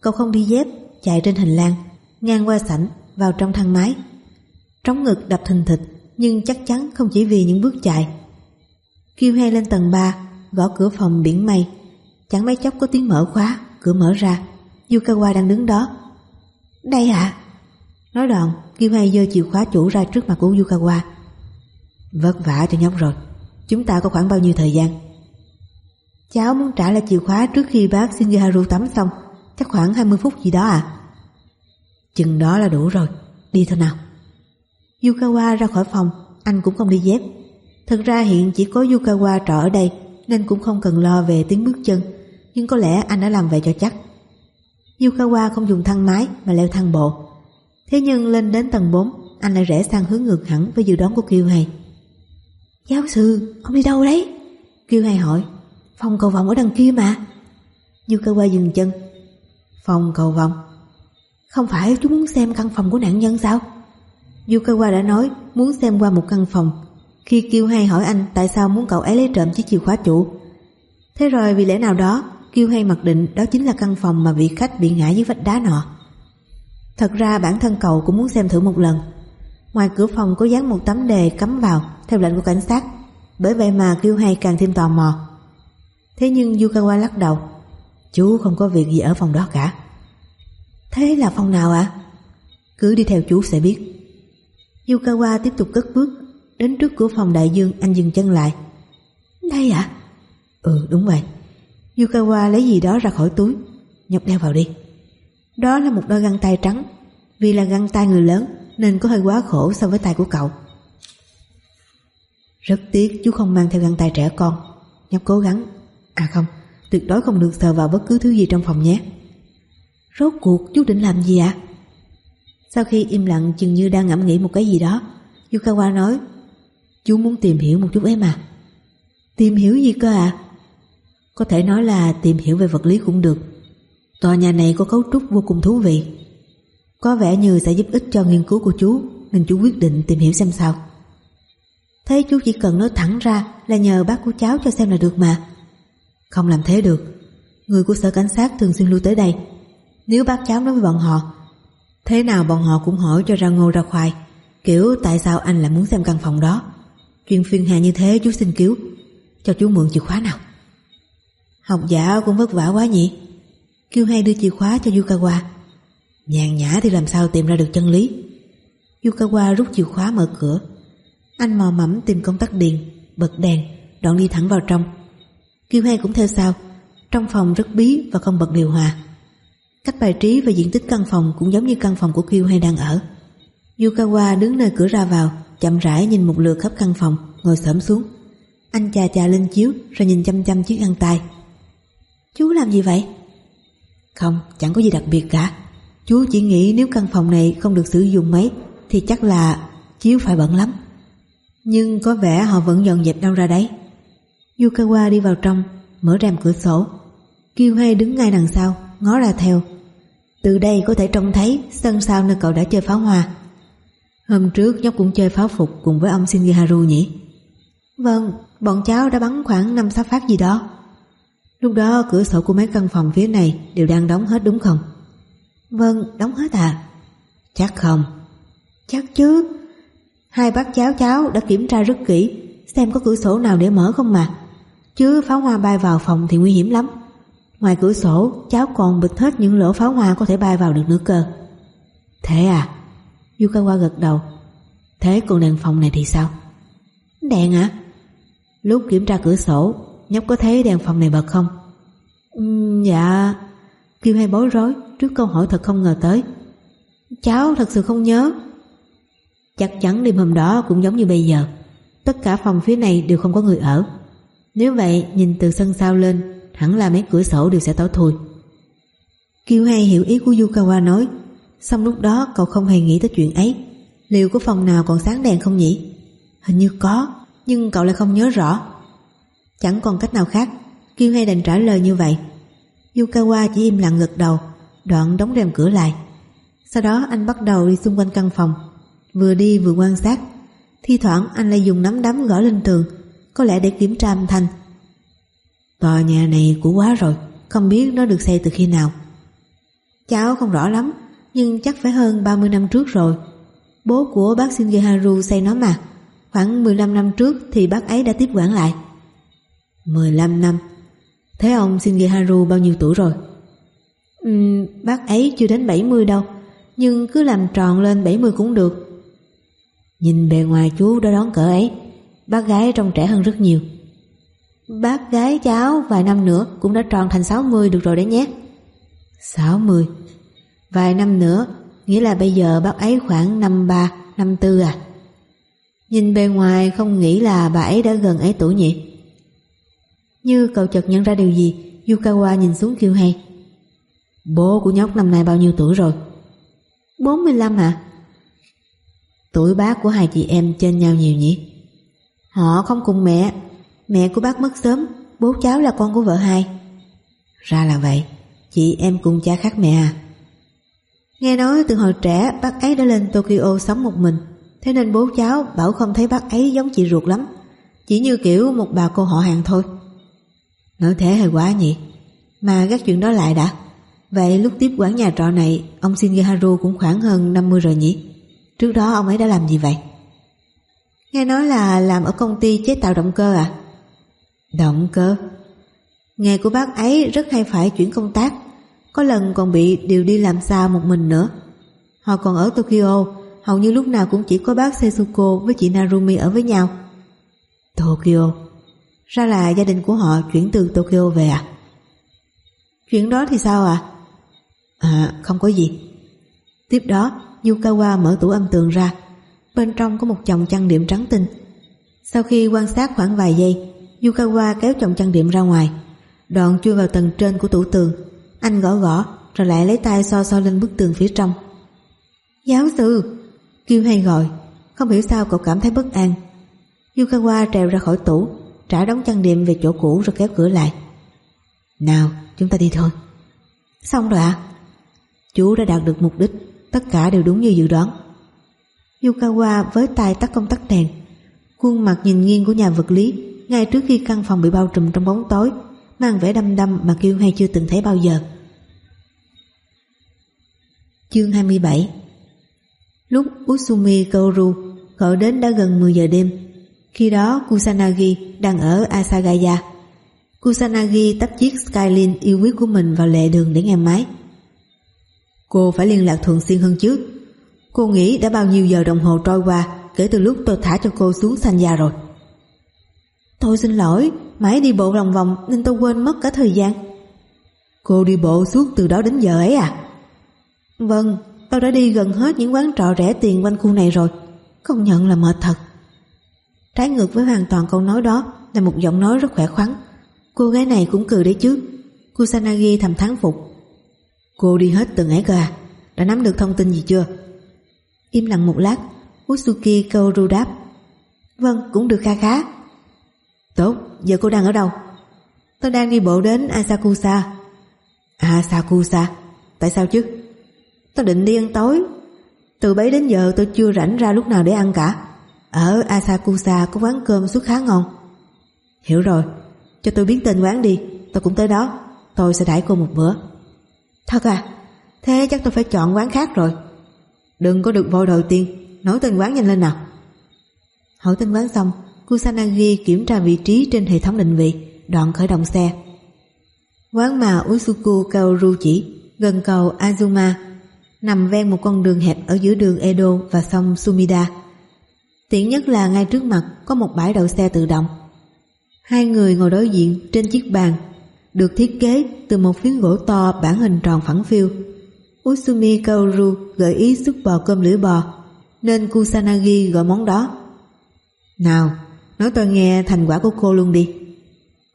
Cậu không đi dép, chạy trên hành lang, ngang qua sảnh, vào trong thang máy. Trống ngực đập thình thịch, nhưng chắc chắn không chỉ vì những bước chạy. Kêu hay lên tầng 3, gõ cửa phòng biển mây. Chẳng mấy chốc có tiếng mở khóa, cửa mở ra. Yukawa đang đứng đó. Đây ạ. Nói đoạn, Kim hay giơ chìa khóa chủ ra trước mặt của Yukawa. Vất vả cho nhóc rồi. Chúng ta có khoảng bao nhiêu thời gian? Cháu muốn trả lại chìa khóa trước khi bác Shinjiharu tắm xong. Chắc khoảng 20 phút gì đó à? Chừng đó là đủ rồi. Đi thôi nào. Yukawa ra khỏi phòng, anh cũng không đi dép. Thật ra hiện chỉ có Yukawa trọ ở đây nên cũng không cần lo về tiếng bước chân, nhưng có lẽ anh đã làm vậy cho chắc. Yukawa không dùng thang máy mà leo thang bộ. Thế nhưng lên đến tầng 4, anh lại rẽ sang hướng ngược hẳn với dự đoán của Kiều Hay. Giáo sư, ông đi đâu đấy? Kiều Hay hỏi. Phòng cầu vòng ở đằng kia mà. Yukawa dừng chân. Phòng cầu vòng? Không phải chúng muốn xem căn phòng của nạn nhân sao? Yukawa đã nói muốn xem qua một căn phòng khi Kiêu Hay hỏi anh tại sao muốn cậu ấy lấy trộm chiếc chìa khóa chủ. Thế rồi vì lẽ nào đó, Kiêu Hay mặc định đó chính là căn phòng mà vị khách bị ngã dưới vách đá nọ. Thật ra bản thân cậu cũng muốn xem thử một lần. Ngoài cửa phòng có dán một tấm đề cấm vào theo lệnh của cảnh sát. Bởi vậy mà Kiêu Hay càng thêm tò mò. Thế nhưng Yukawa lắc đầu. Chú không có việc gì ở phòng đó cả. Thế là phòng nào ạ? Cứ đi theo chú sẽ biết. Yukawa tiếp tục cất bước Đến trước cửa phòng đại dương, anh dừng chân lại. Đây ạ? Ừ đúng vậy. Yukawa lấy gì đó ra khỏi túi Nhọc đeo vào đi. Đó là một đôi găng tay trắng. Vì là găng tay người lớn, Nên có hơi quá khổ so với tay của cậu. Rất tiếc chú không mang theo găng tay trẻ con. Nhóc cố gắng. À không, Tuyệt đối không được sờ vào bất cứ thứ gì trong phòng nhé. Rốt cuộc, chú định làm gì ạ? Sau khi im lặng chừng như đang ngẫm nghĩ một cái gì đó, Yukawa nói Chú muốn tìm hiểu một chút em mà. Tìm hiểu gì cơ à Có thể nói là tìm hiểu về vật lý cũng được. Tòa nhà này có cấu trúc vô cùng thú vị. Có vẻ như sẽ giúp ích cho nghiên cứu của chú, Nên chú quyết định tìm hiểu xem sao. Thế chú chỉ cần nói thẳng ra Là nhờ bác của cháu cho xem là được mà. Không làm thế được. Người của sở cảnh sát thường xuyên lưu tới đây. Nếu bác cháu nói với bọn họ, Thế nào bọn họ cũng hỏi cho ra ngô ra khoai, Kiểu tại sao anh lại muốn xem căn phòng đó? Chuyện phiền hà như thế chú xin cứu. Cho chú mượn chìa khóa nào. Học giả cũng vất vả quá nhỉ. Kêu hay đưa chìa khóa cho Yukawa. Nhàn nhã thì làm sao tìm ra được chân lý? Yukawa rút chìa khóa mở cửa. Anh mò mẫm tìm công tắc điện Bật đèn Đoạn đi thẳng vào trong. Kêu hay cũng theo sau. Trong phòng rất bí và không bật điều hòa. Cách bài trí và diện tích căn phòng cũng giống như căn phòng của Kiêu hay đang ở. Yukawa đứng nơi cửa ra vào, chậm rãi nhìn một lượt khắp căn phòng, ngồi sớm xuống. Anh chà chà lên chiếu rồi nhìn chăm chăm chiếc găng tay. Chú làm gì vậy? Không, chẳng có gì đặc biệt cả. Chú chỉ nghĩ nếu căn phòng này không được sử dụng mấy thì chắc là chiếu phải bẩn lắm. Nhưng có vẻ họ vẫn dọn dẹp đâu ra đấy. Yukawa đi vào trong, mở rèm cửa sổ. Kiêu Hê đứng ngay đằng sau, ngó ra theo từ đây có thể trông thấy sân sau nơi cậu đã chơi pháo hoa. Hôm trước nhóc cũng chơi pháo phục cùng với ông Shingiharu nhỉ? Vâng, bọn cháu đã bắn khoảng 5 sáu phát gì đó. Lúc đó cửa sổ của mấy căn phòng phía này đều đang đóng hết đúng không? Vâng, đóng hết à? Chắc không. Chắc chứ. Hai bác cháu cháu đã kiểm tra rất kỹ xem có cửa sổ nào để mở không mà. Chứ pháo hoa bay vào phòng thì nguy hiểm lắm. Ngoài cửa sổ cháu còn bịt hết những lỗ pháo hoa có thể bay vào được nữa cơ Thế à Yukawa gật đầu. Thế còn đèn phòng này thì sao? Đèn à Lúc kiểm tra cửa sổ Nhóc có thấy đèn phòng này bật không? Uhm, Dạ. Kim hay bối rối trước câu hỏi thật không ngờ tới. Cháu thật sự không nhớ. Chắc chắn đêm hôm đó cũng giống như bây giờ. Tất cả phòng phía này đều không có người ở. Nếu vậy nhìn từ sân sau lên hẳn là mấy cửa sổ đều sẽ tối thui. Kiều hay hiểu ý của Yukawa nói, xong lúc đó cậu không hề nghĩ tới chuyện ấy. Liệu có phòng nào còn sáng đèn không nhỉ? Hình như có, nhưng cậu lại không nhớ rõ. Chẳng còn cách nào khác, Kiêu hay đành trả lời như vậy. Yukawa chỉ im lặng gật đầu, đoạn đóng rèm cửa lại. Sau đó anh bắt đầu đi xung quanh căn phòng, vừa đi vừa quan sát. Thi thoảng anh lại dùng nắm đấm gõ lên tường, có lẽ để kiểm tra âm thanh. Tòa nhà này cũ quá rồi Không biết nó được xây từ khi nào Cháu không rõ lắm nhưng chắc phải hơn 30 năm trước rồi Bố của bác Shingeharu xây nó mà Khoảng 15 năm trước thì bác ấy đã tiếp quản lại. 15 năm. Thế ông Shingeharu bao nhiêu tuổi rồi? Uhm, bác ấy chưa đến 70 đâu, nhưng cứ làm tròn lên 70 cũng được. Nhìn bề ngoài chú đã đón cỡ ấy, bác gái trông trẻ hơn rất nhiều. Bác gái cháu vài năm nữa cũng đã tròn thành 60 được rồi đấy nhé. 60. Vài năm nữa, nghĩa là bây giờ bác ấy khoảng 53, 54 à. Nhìn bề ngoài không nghĩ là bà ấy đã gần ấy tuổi nhỉ. Như cậu chợt nhận ra điều gì, Yukawa nhìn xuống kêu hay. Bố của nhóc năm nay bao nhiêu tuổi rồi? 45 hả? À? Tuổi bác của hai chị em trên nhau nhiều nhỉ? Họ không cùng mẹ, mẹ của bác mất sớm, bố cháu là con của vợ hai. Ra là vậy, chị em cùng cha khác mẹ à? Nghe nói từ hồi trẻ bác ấy đã lên Tokyo sống một mình, thế nên bố cháu bảo không thấy bác ấy giống chị ruột lắm, chỉ như kiểu một bà cô họ hàng thôi. Nói thế hay quá nhỉ, mà gác chuyện đó lại đã. Vậy lúc tiếp quản nhà trọ này, ông Shingeharu cũng khoảng hơn 50 rồi nhỉ? Trước đó ông ấy đã làm gì vậy? Nghe nói là làm ở công ty chế tạo động cơ à? Động cơ? Nghề của bác ấy rất hay phải chuyển công tác có lần còn bị điều đi làm xa một mình nữa. Họ còn ở Tokyo, Hầu như lúc nào cũng chỉ có bác Setsuko với chị Narumi ở với nhau. Tokyo? Ra là gia đình của họ chuyển từ Tokyo về à? Chuyện đó thì sao à? À không có gì. Tiếp đó, Yukawa mở tủ âm tường ra. Bên trong có một chồng chăn điểm trắng tinh. Sau khi quan sát khoảng vài giây, Yukawa kéo chồng chăn điểm ra ngoài. Đoạn chui vào tầng trên của tủ tường anh gõ gõ rồi lại lấy tay so so lên bức tường phía trong. Giáo sư! Kêu hay gọi, không hiểu sao cậu cảm thấy bất an. Yukawa trèo ra khỏi tủ, trả đóng chăn đệm về chỗ cũ rồi kéo cửa lại. Nào, chúng ta đi thôi. Xong rồi ạ. À? Chú đã đạt được mục đích, tất cả đều đúng như dự đoán. Yukawa với tay tắt công tắc đèn, khuôn mặt nhìn nghiêng của nhà vật lý ngay trước khi căn phòng bị bao trùm trong bóng tối mang vẻ đăm đăm mà kêu hay chưa từng thấy bao giờ. Chương 27 Lúc Usumi Kaoru gọi đến đã gần 10 giờ đêm. Khi đó Kusanagi đang ở Asagaya. Kusanagi tấp chiếc Skyline yêu quý của mình vào lệ đường để nghe máy. Cô phải liên lạc thường xuyên hơn trước. Cô nghĩ đã bao nhiêu giờ đồng hồ trôi qua kể từ lúc tôi thả cho cô xuống Sanya rồi. Tôi xin lỗi, máy đi bộ lòng vòng nên tôi quên mất cả thời gian. Cô đi bộ suốt từ đó đến giờ ấy à? Vâng, tôi đã đi gần hết những quán trọ rẻ tiền quanh khu này rồi. Công nhận là mệt thật. Trái ngược với hoàn toàn câu nói đó là một giọng nói rất khỏe khoắn. Cô gái này cũng cười đấy chứ. Kusanagi thầm thán phục. Cô đi hết từng ấy cơ à? Đã nắm được thông tin gì chưa? Im lặng một lát, Utsuki Kaoru đáp. Vâng, cũng được kha khá. Tốt, giờ cô đang ở đâu? Tôi đang đi bộ đến Asakusa. Asakusa? Tại sao chứ? Tôi định đi ăn tối. Từ bấy đến giờ tôi chưa rảnh ra lúc nào để ăn cả. Ở Asakusa có quán cơm suốt khá ngon. Hiểu rồi, cho tôi biết tên quán đi, tôi cũng tới đó. Tôi sẽ đãi cô một bữa. Thật à? Thế chắc tôi phải chọn quán khác rồi. Đừng có được vội đầu tiên, nói tên quán nhanh lên nào. Hỏi tên quán xong, Kusanagi kiểm tra vị trí trên hệ thống định vị, đoạn khởi động xe. Quán mà Usuku Kaoru chỉ, gần cầu Azuma, nằm ven một con đường hẹp ở giữa đường Edo và sông Sumida. Tiện nhất là ngay trước mặt có một bãi đậu xe tự động. Hai người ngồi đối diện trên chiếc bàn, được thiết kế từ một phiến gỗ to bản hình tròn phẳng phiu. Usumi Kaoru gợi ý xúc bò cơm lưỡi bò, nên Kusanagi gọi món đó. Nào, Nói tôi nghe thành quả của cô luôn đi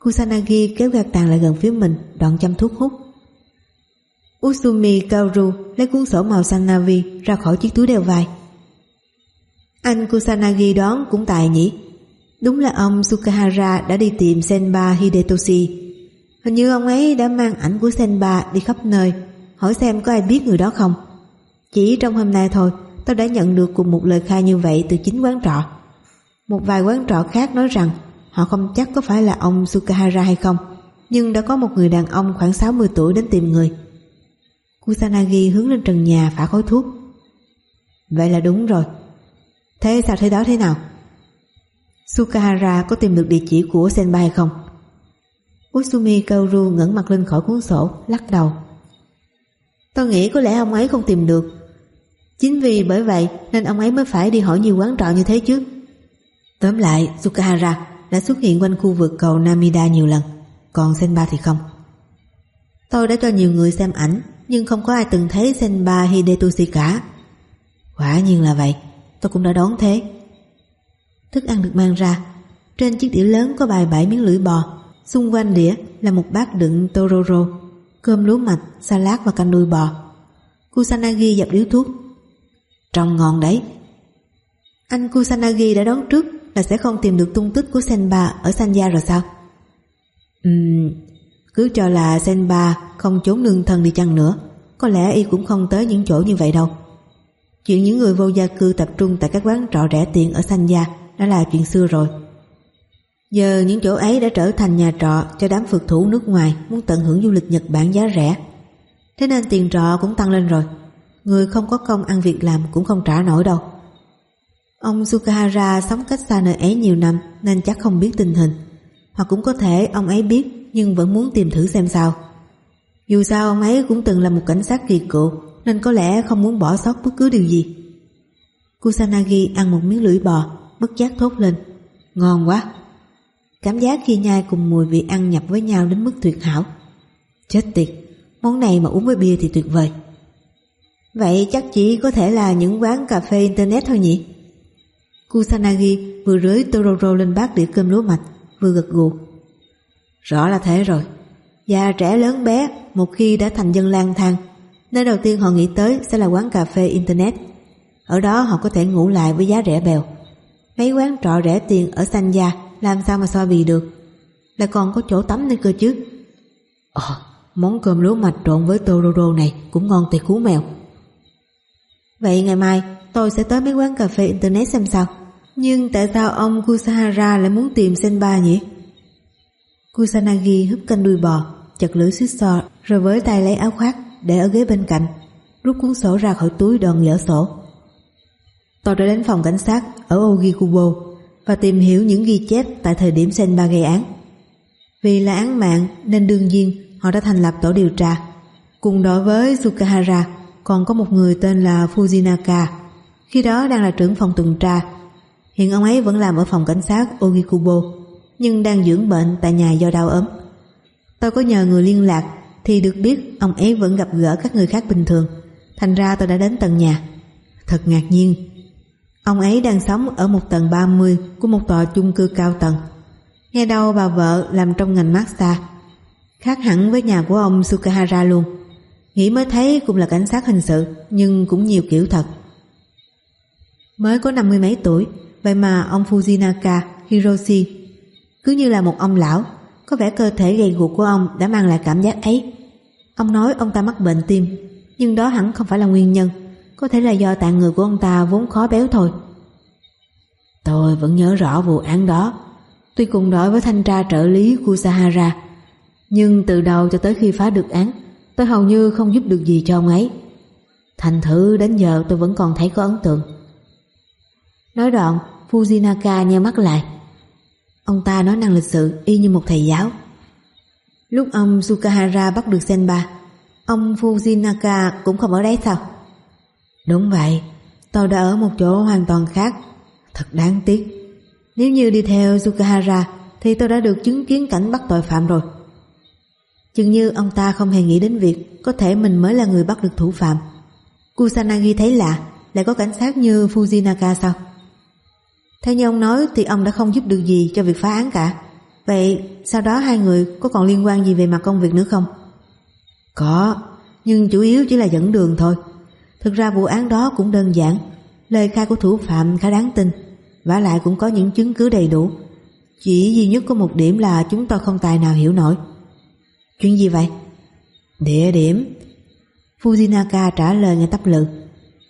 Kusanagi kéo gạt tàn lại gần phía mình Đoạn chăm thuốc hút Usumi Kaoru lấy cuốn sổ màu xanh Navi ra khỏi chiếc túi đeo vai. Anh Kusanagi đón cũng tài nhỉ. Đúng là ông Sukahara đã đi tìm Senba Hidetoshi. Hình như ông ấy đã mang ảnh của Senba đi khắp nơi, hỏi xem có ai biết người đó không. Chỉ trong hôm nay thôi, tôi đã nhận được cùng một lời khai như vậy từ chính quán trọ. Một vài quán trọ khác nói rằng họ không chắc có phải là ông Sukahara hay không, nhưng đã có một người đàn ông khoảng 60 tuổi đến tìm người. Kusanagi hướng lên trần nhà phả khói thuốc. Vậy là đúng rồi. Thế sao thế đó thế nào? Sukahara có tìm được địa chỉ của Senpai hay không? Usumi Kaoru ngẩng mặt lên khỏi cuốn sổ, lắc đầu. Tôi nghĩ có lẽ ông ấy không tìm được. Chính vì bởi vậy nên ông ấy mới phải đi hỏi nhiều quán trọ như thế chứ. Tóm lại, Sukahara đã xuất hiện quanh khu vực cầu Namida nhiều lần, còn Senba thì không. Tôi đã cho nhiều người xem ảnh, nhưng không có ai từng thấy Senba Hidetoshi cả. Quả nhiên là vậy, tôi cũng đã đoán thế. Thức ăn được mang ra, trên chiếc đĩa lớn có bài bảy miếng lưỡi bò, xung quanh đĩa là một bát đựng tororo, cơm lúa mạch, salad và canh đuôi bò. Kusanagi dập điếu thuốc. Trông ngon đấy. Anh Kusanagi đã đoán trước là sẽ không tìm được tung tích của Senba ở Sanja rồi sao? Ừm, cứ cho là Senba không trốn nương thân đi chăng nữa, có lẽ y cũng không tới những chỗ như vậy đâu. Chuyện những người vô gia cư tập trung tại các quán trọ rẻ tiền ở Sanya đã là chuyện xưa rồi. Giờ những chỗ ấy đã trở thành nhà trọ cho đám phượt thủ nước ngoài muốn tận hưởng du lịch Nhật Bản giá rẻ. Thế nên tiền trọ cũng tăng lên rồi. Người không có công ăn việc làm cũng không trả nổi đâu. Ông Sukahara sống cách xa nơi ấy nhiều năm nên chắc không biết tình hình. Hoặc cũng có thể ông ấy biết nhưng vẫn muốn tìm thử xem sao. Dù sao ông ấy cũng từng là một cảnh sát kỳ cựu nên có lẽ không muốn bỏ sót bất cứ điều gì. Kusanagi ăn một miếng lưỡi bò, bất giác thốt lên. Ngon quá! Cảm giác khi nhai cùng mùi vị ăn nhập với nhau đến mức tuyệt hảo. Chết tiệt, món này mà uống với bia thì tuyệt vời. Vậy chắc chỉ có thể là những quán cà phê internet thôi nhỉ? Kusanagi vừa rưới Tororo lên bát đĩa cơm lúa mạch, vừa gật gù. Rõ là thế rồi. Già trẻ lớn bé, một khi đã thành dân lang thang, nơi đầu tiên họ nghĩ tới sẽ là quán cà phê internet. Ở đó họ có thể ngủ lại với giá rẻ bèo. Mấy quán trọ rẻ tiền ở Sanya làm sao mà so bì được. Lại còn có chỗ tắm nữa cơ chứ. Ờ, món cơm lúa mạch trộn với Tororo này cũng ngon tuyệt cú mèo. Vậy ngày mai tôi sẽ tới mấy quán cà phê internet xem sao. Nhưng tại sao ông Kusahara lại muốn tìm Senba nhỉ? Kusanagi húp canh đuôi bò, chật lưỡi suýt so rồi với tay lấy áo khoác để ở ghế bên cạnh, rút cuốn sổ ra khỏi túi đòn dở sổ. Tôi đã đến phòng cảnh sát ở Ogikubo và tìm hiểu những ghi chép tại thời điểm Senba gây án. Vì là án mạng nên đương nhiên họ đã thành lập tổ điều tra. Cùng đối với Sukahara còn có một người tên là Fujinaka, khi đó đang là trưởng phòng tuần tra. Hiện ông ấy vẫn làm ở phòng cảnh sát Ogikubo, nhưng đang dưỡng bệnh tại nhà do đau ốm. Tôi có nhờ người liên lạc thì được biết ông ấy vẫn gặp gỡ các người khác bình thường. Thành ra tôi đã đến tầng nhà. Thật ngạc nhiên. Ông ấy đang sống ở một tầng 30 của một tòa chung cư cao tầng. Nghe đâu bà vợ làm trong ngành massage. Khác hẳn với nhà của ông Sukahara luôn. Nghĩ mới thấy cũng là cảnh sát hình sự, nhưng cũng nhiều kiểu thật. Mới có năm mươi mấy tuổi, vậy mà ông Fujinaka Hiroshi cứ như là một ông lão có vẻ cơ thể gầy guộc của ông đã mang lại cảm giác ấy. Ông nói ông ta mắc bệnh tim nhưng đó hẳn không phải là nguyên nhân có thể là do tạng người của ông ta vốn khó béo thôi. Tôi vẫn nhớ rõ vụ án đó tuy cùng đội với thanh tra trợ lý của Sahara nhưng từ đầu cho tới khi phá được án tôi hầu như không giúp được gì cho ông ấy. Thành thử đến giờ tôi vẫn còn thấy có ấn tượng. Nói đoạn, Fujinaka nheo mắt lại. Ông ta nói năng lịch sự y như một thầy giáo. Lúc ông Sukahara bắt được Senba, ông Fujinaka cũng không ở đấy sao? Đúng vậy, tôi đã ở một chỗ hoàn toàn khác. Thật đáng tiếc. Nếu như đi theo Sukahara thì tôi đã được chứng kiến cảnh bắt tội phạm rồi. Chừng như ông ta không hề nghĩ đến việc có thể mình mới là người bắt được thủ phạm. Kusanagi thấy lạ, lại có cảnh sát như Fujinaka sao? Theo như ông nói thì ông đã không giúp được gì cho việc phá án cả. Vậy sau đó hai người có còn liên quan gì về mặt công việc nữa không? Có, nhưng chủ yếu chỉ là dẫn đường thôi. Thực ra vụ án đó cũng đơn giản. Lời khai của thủ phạm khá đáng tin. và lại cũng có những chứng cứ đầy đủ. Chỉ duy nhất có một điểm là chúng tôi không tài nào hiểu nổi. Chuyện gì vậy? Địa điểm. Fujinaka trả lời ngay tấp lự.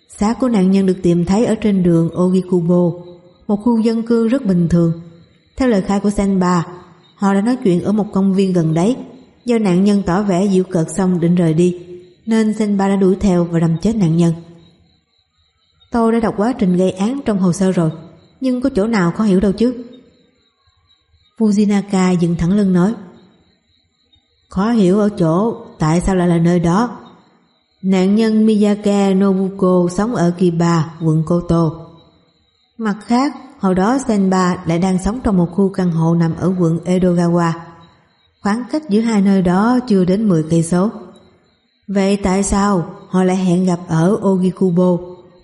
Xác của nạn nhân được tìm thấy ở trên đường Ogikubo, một khu dân cư rất bình thường. Theo lời khai của Senba, họ đã nói chuyện ở một công viên gần đấy. Do nạn nhân tỏ vẻ dịu cợt xong định rời đi, nên Senba đã đuổi theo và đâm chết nạn nhân. Tôi đã đọc quá trình gây án trong hồ sơ rồi, nhưng có chỗ nào khó hiểu đâu chứ. Fujinaka dựng thẳng lưng nói Khó hiểu ở chỗ tại sao lại là nơi đó. Nạn nhân Miyake Nobuko sống ở Kiba, quận Koto. Mặt khác, hồi đó Senba lại đang sống trong một khu căn hộ nằm ở quận Edogawa. Khoảng cách giữa hai nơi đó chưa đến 10 cây số. Vậy tại sao họ lại hẹn gặp ở Ogikubo,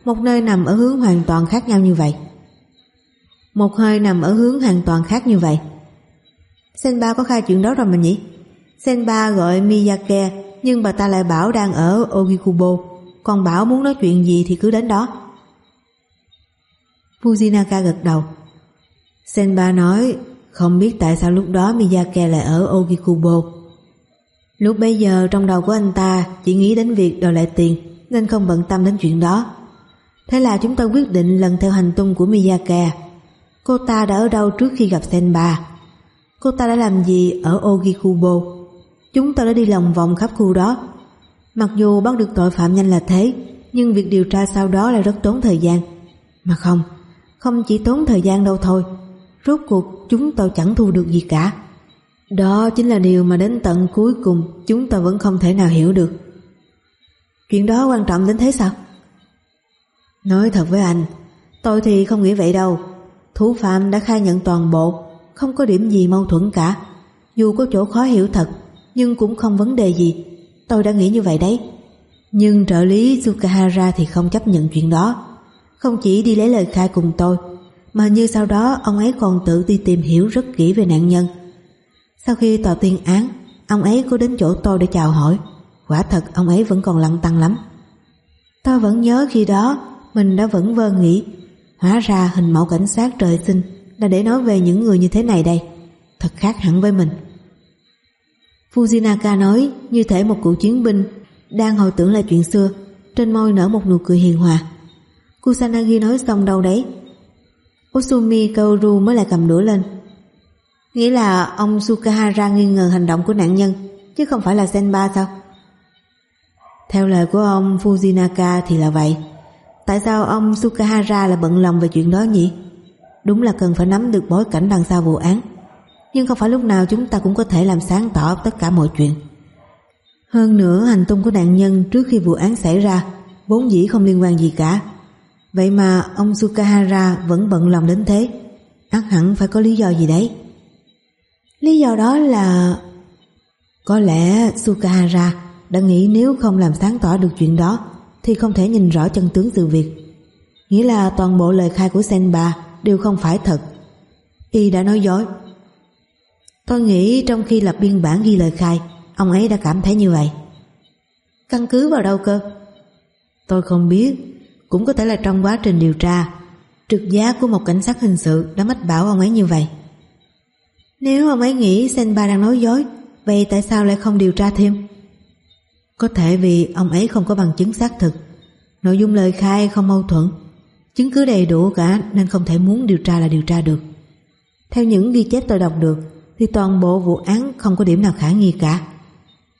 một nơi nằm ở hướng hoàn toàn khác nhau như vậy? Một hơi nằm ở hướng hoàn toàn khác như vậy. Senba có khai chuyện đó rồi mà nhỉ? Senba gọi Miyake nhưng bà ta lại bảo đang ở Ogikubo còn bảo muốn nói chuyện gì thì cứ đến đó. Fujinaka gật đầu. Senba nói không biết tại sao lúc đó Miyake lại ở Ogikubo. Lúc bây giờ trong đầu của anh ta chỉ nghĩ đến việc đòi lại tiền nên không bận tâm đến chuyện đó. Thế là chúng tôi quyết định lần theo hành tung của Miyake. Cô ta đã ở đâu trước khi gặp Senba? Cô ta đã làm gì ở Ogikubo? Chúng tôi đã đi lòng vòng khắp khu đó. Mặc dù bắt được tội phạm nhanh là thế, nhưng việc điều tra sau đó lại rất tốn thời gian. Mà không, không chỉ tốn thời gian đâu thôi. Rốt cuộc chúng tôi chẳng thu được gì cả. Đó chính là điều mà đến tận cuối cùng chúng tôi vẫn không thể nào hiểu được. Chuyện đó quan trọng đến thế sao? Nói thật với anh, tôi thì không nghĩ vậy đâu. Thủ phạm đã khai nhận toàn bộ, không có điểm gì mâu thuẫn cả. Dù có chỗ khó hiểu thật, nhưng cũng không vấn đề gì. Tôi đã nghĩ như vậy đấy. Nhưng trợ lý Sukahara thì không chấp nhận chuyện đó. Không chỉ đi lấy lời khai cùng tôi, mà như sau đó ông ấy còn tự đi tìm hiểu rất kỹ về nạn nhân. Sau khi tòa tuyên án, ông ấy có đến chỗ tôi để chào hỏi. Quả thật ông ấy vẫn còn lăng tăng lắm. Tôi vẫn nhớ khi đó mình đã vẫn vơ nghĩ hóa ra hình mẫu cảnh sát trời sinh là để nói về những người như thế này đây. Thật khác hẳn với mình. Fujinaka nói như thể một cựu chiến binh đang hồi tưởng lại chuyện xưa, trên môi nở một nụ cười hiền hòa. Kusanagi nói xong đâu đấy. Osumi Kaoru mới lại cầm đũa lên. Nghĩa là ông Sukahara nghi ngờ hành động của nạn nhân, chứ không phải là Senba sao? Theo lời của ông Fujinaka thì là vậy. Tại sao ông Sukahara lại bận lòng về chuyện đó nhỉ? Đúng là cần phải nắm được bối cảnh đằng sau vụ án nhưng không phải lúc nào chúng ta cũng có thể làm sáng tỏ tất cả mọi chuyện. Hơn nữa hành tung của nạn nhân trước khi vụ án xảy ra vốn dĩ không liên quan gì cả. Vậy mà ông Sukahara vẫn bận lòng đến thế. ắt hẳn phải có lý do gì đấy. Lý do đó là... Có lẽ Sukahara đã nghĩ nếu không làm sáng tỏ được chuyện đó, thì không thể nhìn rõ chân tướng sự việc. Nghĩa là toàn bộ lời khai của Senba đều không phải thật. Y đã nói dối Tôi nghĩ trong khi lập biên bản ghi lời khai, Ông ấy đã cảm thấy như vậy Căn cứ vào đâu cơ Tôi không biết cũng có thể là trong quá trình điều tra. Trực giác của một cảnh sát hình sự Đã mách bảo ông ấy như vậy. Nếu ông ấy nghĩ Senba đang nói dối Vậy tại sao lại không điều tra thêm? Có thể vì ông ấy không có bằng chứng xác thực. Nội dung lời khai không mâu thuẫn. Chứng cứ đầy đủ cả Nên không thể muốn điều tra là điều tra được. Theo những ghi chép tôi đọc được thì toàn bộ vụ án không có điểm nào khả nghi cả.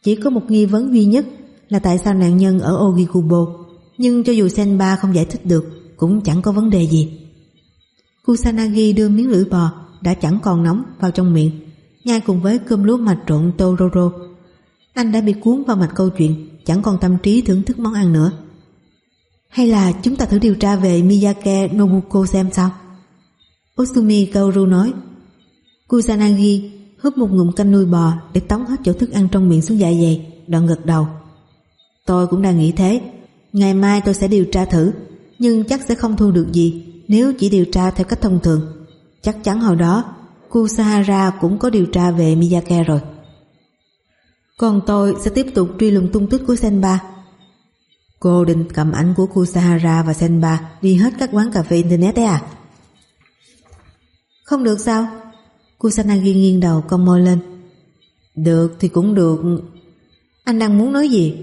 Chỉ có một nghi vấn duy nhất là tại sao nạn nhân ở Ogikubo, nhưng cho dù Senba không giải thích được cũng chẳng có vấn đề gì. Kusanagi đưa miếng lưỡi bò đã chẳng còn nóng vào trong miệng, nhai cùng với cơm lúa mạch trộn Tororo. Anh đã bị cuốn vào mạch câu chuyện, chẳng còn tâm trí thưởng thức món ăn nữa. Hay là chúng ta thử điều tra về Miyake Nobuko xem sao? Osumi Kaoru nói Kusanagi húp một ngụm canh nuôi bò để tống hết chỗ thức ăn trong miệng xuống dạ dày, đoạn gật đầu. Tôi cũng đang nghĩ thế. Ngày mai tôi sẽ điều tra thử, nhưng chắc sẽ không thu được gì nếu chỉ điều tra theo cách thông thường. Chắc chắn hồi đó, Kusahara cũng có điều tra về Miyake rồi. Còn tôi sẽ tiếp tục truy lùng tung tích của Senba. Cô định cầm ảnh của Kusahara và Senba đi hết các quán cà phê Internet đấy à? Không được sao? Kusanagi nghiêng đầu cong môi lên. Được thì cũng được. Anh đang muốn nói gì?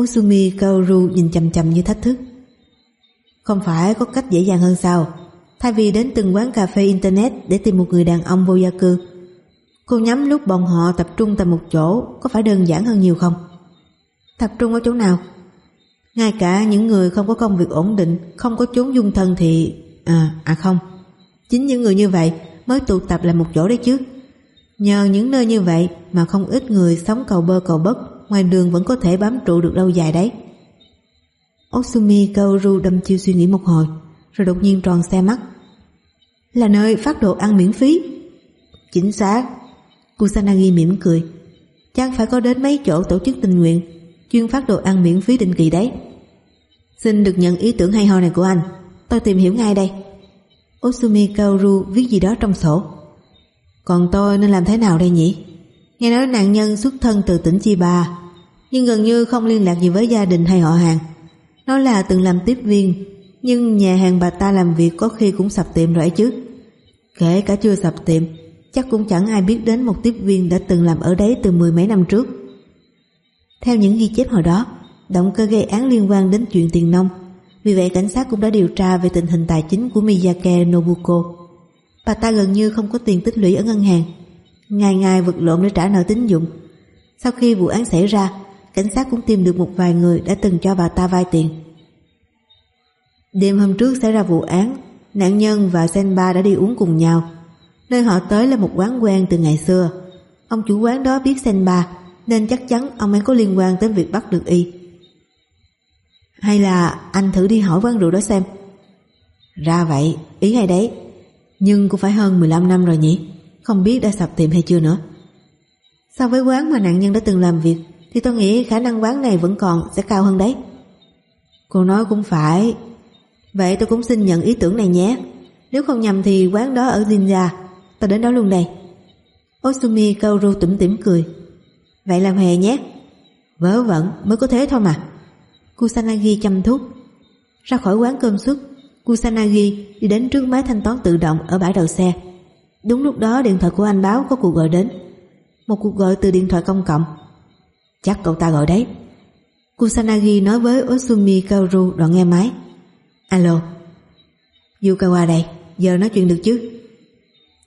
Usumi Kaoru nhìn chầm chầm như thách thức. Không phải có cách dễ dàng hơn sao? Thay vì đến từng quán cà phê internet để tìm một người đàn ông vô gia cư, cô nhắm lúc bọn họ tập trung tại một chỗ có phải đơn giản hơn nhiều không? Tập trung ở chỗ nào? Ngay cả những người không có công việc ổn định, không có chốn dung thân thì... À, à không. Chính những người như vậy mới tụ tập lại một chỗ đấy chứ. Nhờ những nơi như vậy mà không ít người sống cầu bơ cầu bất ngoài đường vẫn có thể bám trụ được lâu dài đấy. Osumi Kaoru đâm chiêu suy nghĩ một hồi, rồi đột nhiên tròn xe mắt. Là nơi phát đồ ăn miễn phí. Chính xác. Kusanagi mỉm cười. Chắc phải có đến mấy chỗ tổ chức tình nguyện, chuyên phát đồ ăn miễn phí định kỳ đấy. Xin được nhận ý tưởng hay ho này của anh. Tôi tìm hiểu ngay đây. Osumi Kaoru viết gì đó trong sổ. Còn tôi nên làm thế nào đây nhỉ? Nghe nói nạn nhân xuất thân từ tỉnh Chi Ba nhưng gần như không liên lạc gì với gia đình hay họ hàng. Nó là từng làm tiếp viên nhưng nhà hàng bà ta làm việc có khi cũng sập tiệm rồi chứ. Kể cả chưa sập tiệm chắc cũng chẳng ai biết đến một tiếp viên đã từng làm ở đấy từ mười mấy năm trước. Theo những ghi chép hồi đó, động cơ gây án liên quan đến chuyện tiền nông. Vì vậy cảnh sát cũng đã điều tra về tình hình tài chính của Miyake Nobuko. Bà ta gần như không có tiền tích lũy ở ngân hàng, ngày ngày vật lộn để trả nợ tín dụng. Sau khi vụ án xảy ra, cảnh sát cũng tìm được một vài người đã từng cho bà ta vay tiền. Đêm hôm trước xảy ra vụ án, nạn nhân và Senba đã đi uống cùng nhau. Nơi họ tới là một quán quen từ ngày xưa. Ông chủ quán đó biết Senba nên chắc chắn ông ấy có liên quan đến việc bắt được y. Hay là anh thử đi hỏi quán rượu đó xem. Ra vậy, ý hay đấy. Nhưng cũng phải hơn 15 năm rồi nhỉ, không biết đã sập tiệm hay chưa nữa. So với quán mà nạn nhân đã từng làm việc thì tôi nghĩ khả năng quán này vẫn còn sẽ cao hơn đấy. Cô nói cũng phải. Vậy tôi cũng xin nhận ý tưởng này nhé. Nếu không nhầm thì quán đó ở Jinja, tôi đến đó luôn đây. Osumi Kaoru tủm tỉm cười. Vậy làm hề nhé. Vớ vẩn mới có thế thôi mà. Kusanagi chăm thuốc. Ra khỏi quán cơm suất, Kusanagi đi đến trước máy thanh toán tự động ở bãi đầu xe. Đúng lúc đó điện thoại của anh báo có cuộc gọi đến. Một cuộc gọi từ điện thoại công cộng. Chắc cậu ta gọi đấy. Kusanagi nói với Osumi Kaoru đoạn nghe máy. Alo. Yukawa đây, giờ nói chuyện được chứ?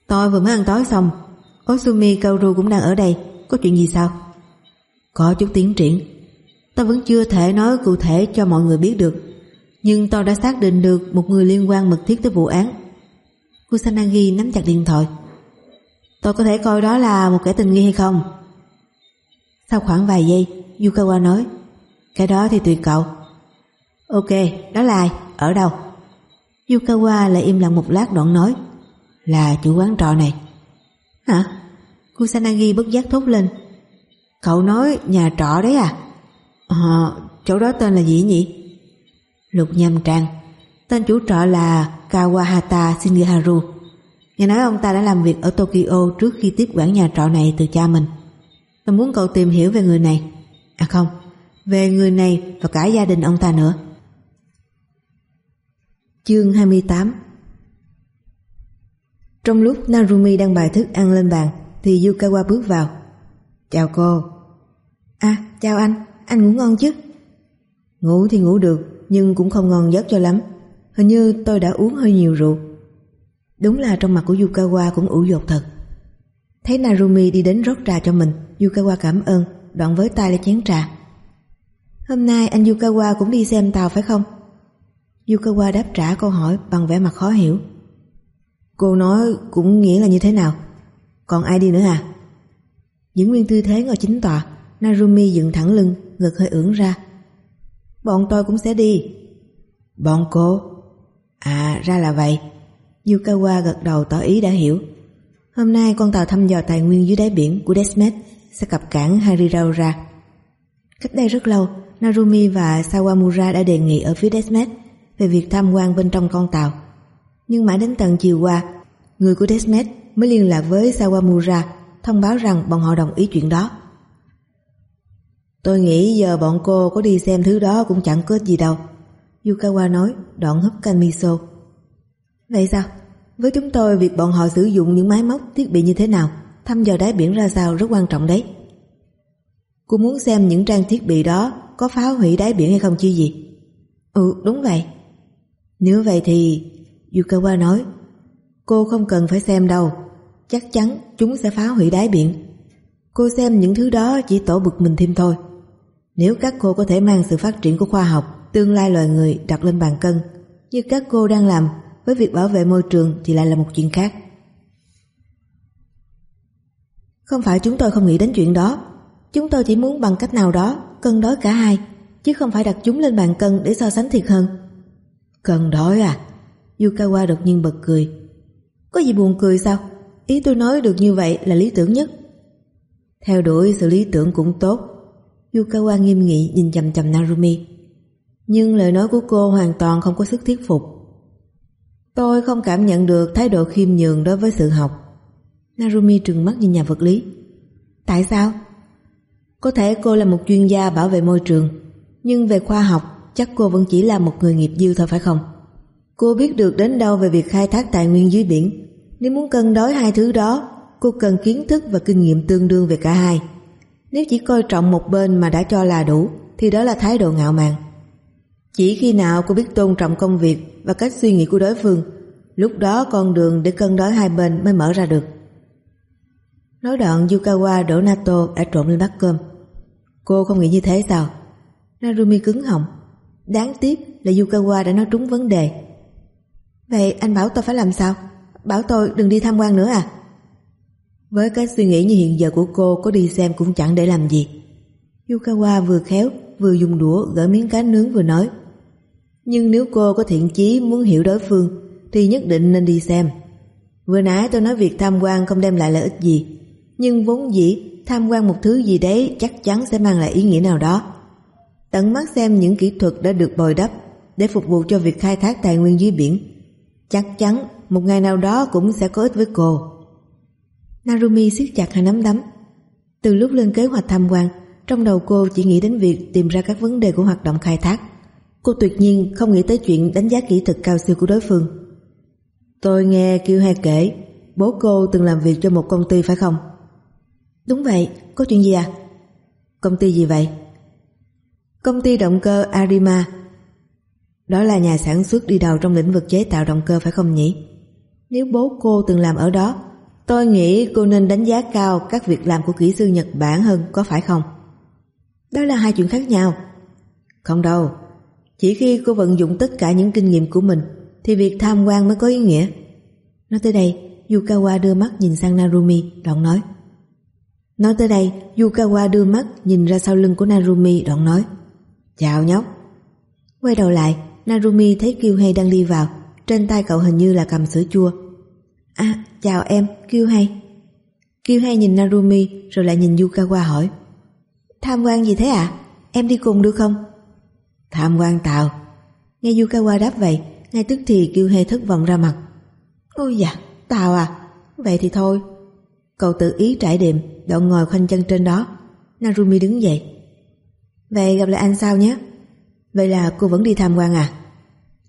Tôi vừa mới ăn tối xong. Osumi Kaoru cũng đang ở đây. Có chuyện gì sao? Có chút tiến triển. Tôi vẫn chưa thể nói cụ thể cho mọi người biết được. Nhưng tôi đã xác định được một người liên quan mật thiết tới vụ án. Kusanagi nắm chặt điện thoại. Tôi có thể coi đó là một kẻ tình nghi hay không? Sau khoảng vài giây, Yukawa nói Cái đó thì tùy cậu. Ok, đó là ai? Ở đâu? Yukawa lại im lặng một lát đoạn nói Là chủ quán trọ này. Hả? Kusanagi bất giác thốt lên Cậu nói nhà trọ đấy à? Ờ, chỗ đó tên là gì nhỉ? Lục nhầm trang Tên chủ trọ là Kawahata Shingaharu Nghe nói ông ta đã làm việc ở Tokyo trước khi tiếp quản nhà trọ này từ cha mình. Tôi muốn cậu tìm hiểu về người này. À không, về người này và cả gia đình ông ta nữa. Chương 28 Trong lúc Narumi đang bài thức ăn lên bàn thì Yukawa bước vào. Chào cô. À, chào anh, anh ngủ ngon chứ? Ngủ thì ngủ được, nhưng cũng không ngon giấc cho lắm. Hình như tôi đã uống hơi nhiều rượu. Đúng là trong mặt của Yukawa cũng ủ dột thật. Thấy Narumi đi đến rót trà cho mình, Yukawa cảm ơn, đoạn với tay lấy chén trà. Hôm nay anh Yukawa cũng đi xem tàu phải không? Yukawa đáp trả câu hỏi bằng vẻ mặt khó hiểu. Cô nói cũng nghĩa là như thế nào? Còn ai đi nữa à? Những nguyên tư thế ngồi chính tọa, Narumi dựng thẳng lưng, ngực hơi ưỡn ra. Bọn tôi cũng sẽ đi. Bọn cô? À, ra là vậy. Yukawa gật đầu tỏ ý đã hiểu. Hôm nay con tàu thăm dò tài nguyên dưới đáy biển của Desmet sẽ cập cảng Hariraura. Cách đây rất lâu, Narumi và Sawamura đã đề nghị ở phía Desmet về việc tham quan bên trong con tàu. Nhưng mãi đến tận chiều qua, người của Desmet mới liên lạc với Sawamura thông báo rằng bọn họ đồng ý chuyện đó. Tôi nghĩ giờ bọn cô có đi xem thứ đó cũng chẳng có gì đâu. Yukawa nói, đoạn hấp canh miso. Vậy sao? Với chúng tôi việc bọn họ sử dụng những máy móc thiết bị như thế nào thăm dò đáy biển ra sao rất quan trọng đấy. Cô muốn xem những trang thiết bị đó có phá hủy đáy biển hay không chứ gì? Ừ đúng vậy. Nếu vậy thì Yukawa nói Cô không cần phải xem đâu Chắc chắn chúng sẽ phá hủy đáy biển Cô xem những thứ đó chỉ tổ bực mình thêm thôi Nếu các cô có thể mang sự phát triển của khoa học Tương lai loài người đặt lên bàn cân, Như các cô đang làm với việc bảo vệ môi trường thì lại là một chuyện khác. Không phải chúng tôi không nghĩ đến chuyện đó. Chúng tôi chỉ muốn bằng cách nào đó Cân đối cả hai, Chứ không phải đặt chúng lên bàn cân để so sánh thiệt hơn. Cân đối à? Yukawa đột nhiên bật cười. Có gì buồn cười sao? Ý tôi nói được như vậy là lý tưởng nhất. Theo đuổi sự lý tưởng cũng tốt. Yukawa nghiêm nghị nhìn chầm chầm Narumi. Nhưng lời nói của cô hoàn toàn không có sức thuyết phục. Tôi không cảm nhận được thái độ khiêm nhường đối với sự học. Narumi trừng mắt nhìn nhà vật lý. Tại sao? Có thể cô là một chuyên gia bảo vệ môi trường, Nhưng về khoa học, Chắc cô vẫn chỉ là một người nghiệp dư thôi phải không? Cô biết được đến đâu về việc khai thác tài nguyên dưới biển. Nếu muốn cân đối hai thứ đó, Cô cần kiến thức và kinh nghiệm tương đương về cả hai. Nếu chỉ coi trọng một bên mà đã cho là đủ, Thì đó là thái độ ngạo mạn. Chỉ khi nào cô biết tôn trọng công việc Và cách suy nghĩ của đối phương, Lúc đó con đường để cân đối hai bên mới mở ra được. Nói đoạn Yukawa đổ nato đã trộn lên bát cơm. Cô không nghĩ như thế sao? Narumi cứng họng. Đáng tiếc là Yukawa đã nói trúng vấn đề. Vậy anh bảo tôi phải làm sao? Bảo tôi đừng đi tham quan nữa à? Với cái suy nghĩ như hiện giờ của cô, Có đi xem cũng chẳng để làm gì. Yukawa vừa khéo, Vừa dùng đũa gỡ miếng cá nướng vừa nói. Nhưng nếu cô có thiện chí Muốn hiểu đối phương Thì nhất định nên đi xem Vừa nãy tôi nói việc tham quan không đem lại lợi ích gì Nhưng vốn dĩ tham quan một thứ gì đấy chắc chắn sẽ mang lại ý nghĩa nào đó. Tận mắt xem những kỹ thuật đã được bồi đắp để phục vụ cho việc khai thác tài nguyên dưới biển. Chắc chắn một ngày nào đó cũng sẽ có ích với cô. Narumi siết chặt hai nắm đấm. Từ lúc lên kế hoạch tham quan, trong đầu cô chỉ nghĩ đến việc tìm ra các vấn đề của hoạt động khai thác. Cô tuyệt nhiên không nghĩ tới chuyện đánh giá kỹ thuật cao siêu của đối phương. Tôi nghe Kiêu Hai kể, bố cô từng làm việc cho một công ty phải không? Đúng vậy, có chuyện gì à? Công ty gì vậy? Công ty động cơ Arima Đó là nhà sản xuất đi đầu trong lĩnh vực chế tạo động cơ phải không nhỉ? Nếu bố cô từng làm ở đó Tôi nghĩ cô nên đánh giá cao các việc làm của kỹ sư Nhật Bản hơn có phải không? Đó là hai chuyện khác nhau Không đâu chỉ khi cô vận dụng tất cả những kinh nghiệm của mình Thì việc tham quan mới có ý nghĩa. Nói tới đây Yukawa đưa mắt nhìn sang Narumi Đoạn nói. Nói tới đây, Yukawa đưa mắt nhìn ra sau lưng của Narumi đoạn nói. Chào nhóc. Quay đầu lại, Narumi thấy Kyuhei đang đi vào. Trên tay cậu hình như là cầm sữa chua. À, chào em, Kyuhei Kyuhei nhìn Narumi rồi lại nhìn Yukawa hỏi. Tham quan gì thế ạ? À? Em đi cùng được không? Tham quan tàu. Nghe Yukawa đáp vậy Ngay tức thì kêu hê thất vọng ra mặt. Ôi dạ, tàu à? Vậy thì thôi. Cậu tự ý trải điểm đậu ngồi khoanh chân trên đó. Narumi đứng dậy. Vậy gặp lại anh sau nhé? Vậy là cô vẫn đi tham quan à?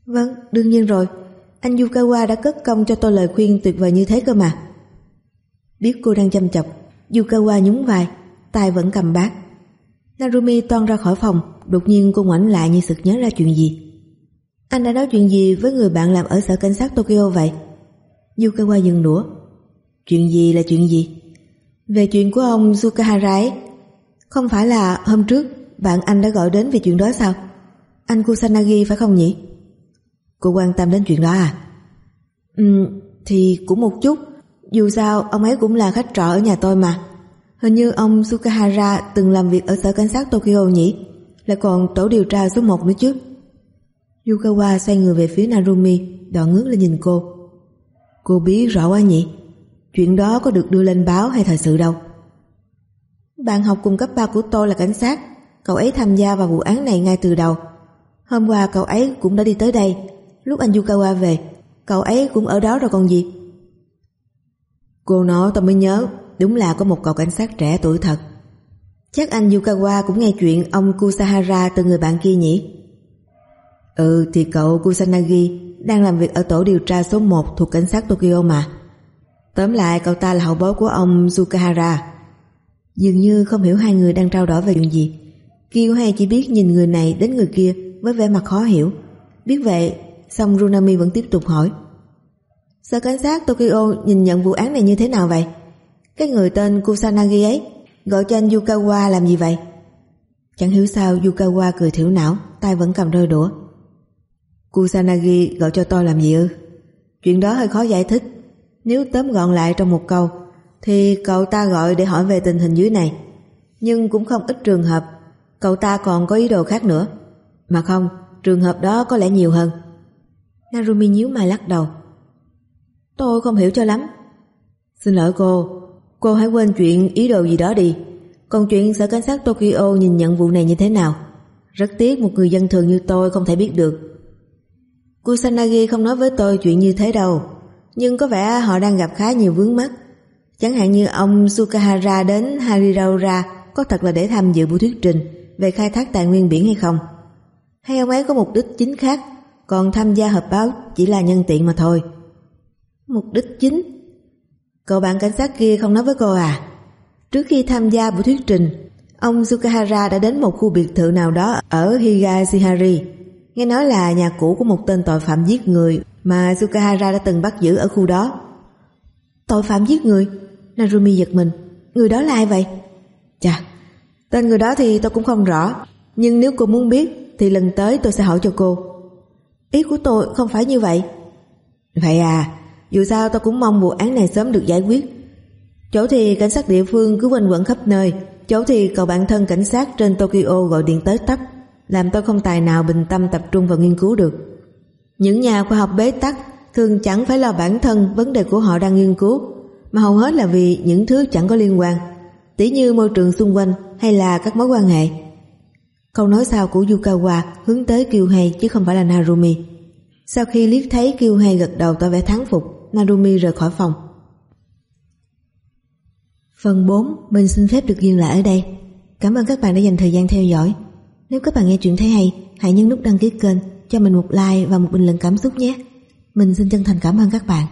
Vâng đương nhiên rồi. Anh Yukawa đã cất công cho tôi lời khuyên tuyệt vời như thế cơ mà. Biết cô đang chăm chọc Yukawa nhún vai tay vẫn cầm bát. Narumi toan ra khỏi phòng, Đột nhiên cô ngoảnh lại như sực nhớ ra chuyện gì. Anh đã nói chuyện gì với người bạn làm ở sở cảnh sát Tokyo vậy? Yukawa dừng đũa. Chuyện gì là chuyện gì? Về chuyện của ông Sukahara ấy. Không phải là hôm trước Bạn anh đã gọi đến về chuyện đó sao? Anh Kusanagi phải không nhỉ? Cô quan tâm đến chuyện đó à? Ừ Thì cũng một chút. Dù sao, ông ấy cũng là khách trọ ở nhà tôi mà. Hình như ông Sukahara Từng làm việc ở sở cảnh sát Tokyo nhỉ? Lại còn tổ điều tra số 1 nữa chứ. Yukawa xoay người về phía Narumi Đoạn ngước lên nhìn cô. Cô biết rõ quá nhỉ? Chuyện đó có được đưa lên báo hay thời sự đâu? Bạn học cùng cấp 3 của tôi là cảnh sát. Cậu ấy tham gia vào vụ án này ngay từ đầu. Hôm qua cậu ấy cũng đã đi tới đây. Lúc anh Yukawa về, Cậu ấy cũng ở đó rồi còn gì? Cô nói tôi mới nhớ Đúng là có một cậu cảnh sát trẻ tuổi thật. Chắc anh Yukawa cũng nghe chuyện Ông Kusahara từ người bạn kia nhỉ? Ừ thì cậu Kusanagi Đang làm việc ở tổ điều tra số 1 Thuộc cảnh sát Tokyo mà. Tóm lại, cậu ta là hậu bối của ông Sukahara Dường như không hiểu hai người đang trao đổi về chuyện gì. Kiêu hay chỉ biết nhìn người này đến người kia với vẻ mặt khó hiểu. Biết vậy Xong Runami vẫn tiếp tục hỏi. Sở cảnh sát Tokyo nhìn nhận vụ án này như thế nào vậy? Cái người tên Kusanagi ấy Gọi cho anh Yukawa làm gì vậy? Chẳng hiểu sao Yukawa cười thiểu não tay vẫn cầm rơi đũa Kusanagi gọi cho tôi làm gì ư? Chuyện đó hơi khó giải thích nếu tóm gọn lại trong một câu thì cậu ta gọi để hỏi về tình hình dưới này. Nhưng cũng không ít trường hợp, cậu ta còn có ý đồ khác nữa. Mà không, trường hợp đó có lẽ nhiều hơn. Narumi nhíu mày lắc đầu. Tôi không hiểu cho lắm. Xin lỗi cô, cô hãy quên chuyện ý đồ gì đó đi. Còn chuyện sở cảnh sát Tokyo nhìn nhận vụ này như thế nào? Rất tiếc một người dân thường như tôi không thể biết được. Kusanagi không nói với tôi chuyện như thế đâu, nhưng có vẻ họ đang gặp khá nhiều vướng mắt. Chẳng hạn như ông Sukahara đến Hariraura có thật là để tham dự buổi thuyết trình về khai thác tài nguyên biển hay không? Hay ông ấy có mục đích chính khác, còn tham gia họp báo chỉ là nhân tiện mà thôi. Mục đích chính? Cậu bạn cảnh sát kia không nói với cô à? Trước khi tham gia buổi thuyết trình, ông Sukahara đã đến một khu biệt thự nào đó ở Higashihari. Nghe nói là nhà cũ của một tên tội phạm giết người mà Sukahara đã từng bắt giữ ở khu đó. Tội phạm giết người? Narumi giật mình. Người đó là ai vậy? Chà, tên người đó thì tôi cũng không rõ. Nhưng nếu cô muốn biết thì lần tới tôi sẽ hỏi cho cô. Ý của tôi không phải như vậy. Vậy à, dù sao tôi cũng mong vụ án này sớm được giải quyết. Chỗ thì cảnh sát địa phương cứ quanh quẩn khắp nơi, chỗ thì cậu bạn thân cảnh sát trên Tokyo gọi điện tới tấp, làm tôi không tài nào bình tâm tập trung vào nghiên cứu được. Những nhà khoa học bế tắc thường chẳng phải lo bản thân vấn đề của họ đang nghiên cứu, mà hầu hết là vì những thứ chẳng có liên quan, tỉ như môi trường xung quanh hay là các mối quan hệ. Câu nói sau của Yukawa hướng tới Kyuhei chứ không phải là Narumi. Sau khi liếc thấy Kyuhei gật đầu tỏ vẻ thắng phục, Narumi rời khỏi phòng. Phần 4 mình xin phép được dừng lại ở đây. Cảm ơn các bạn đã dành thời gian theo dõi. Nếu các bạn nghe chuyện thấy hay, hãy nhấn nút đăng ký kênh, cho mình một like và một bình luận cảm xúc nhé. Mình xin chân thành cảm ơn các bạn.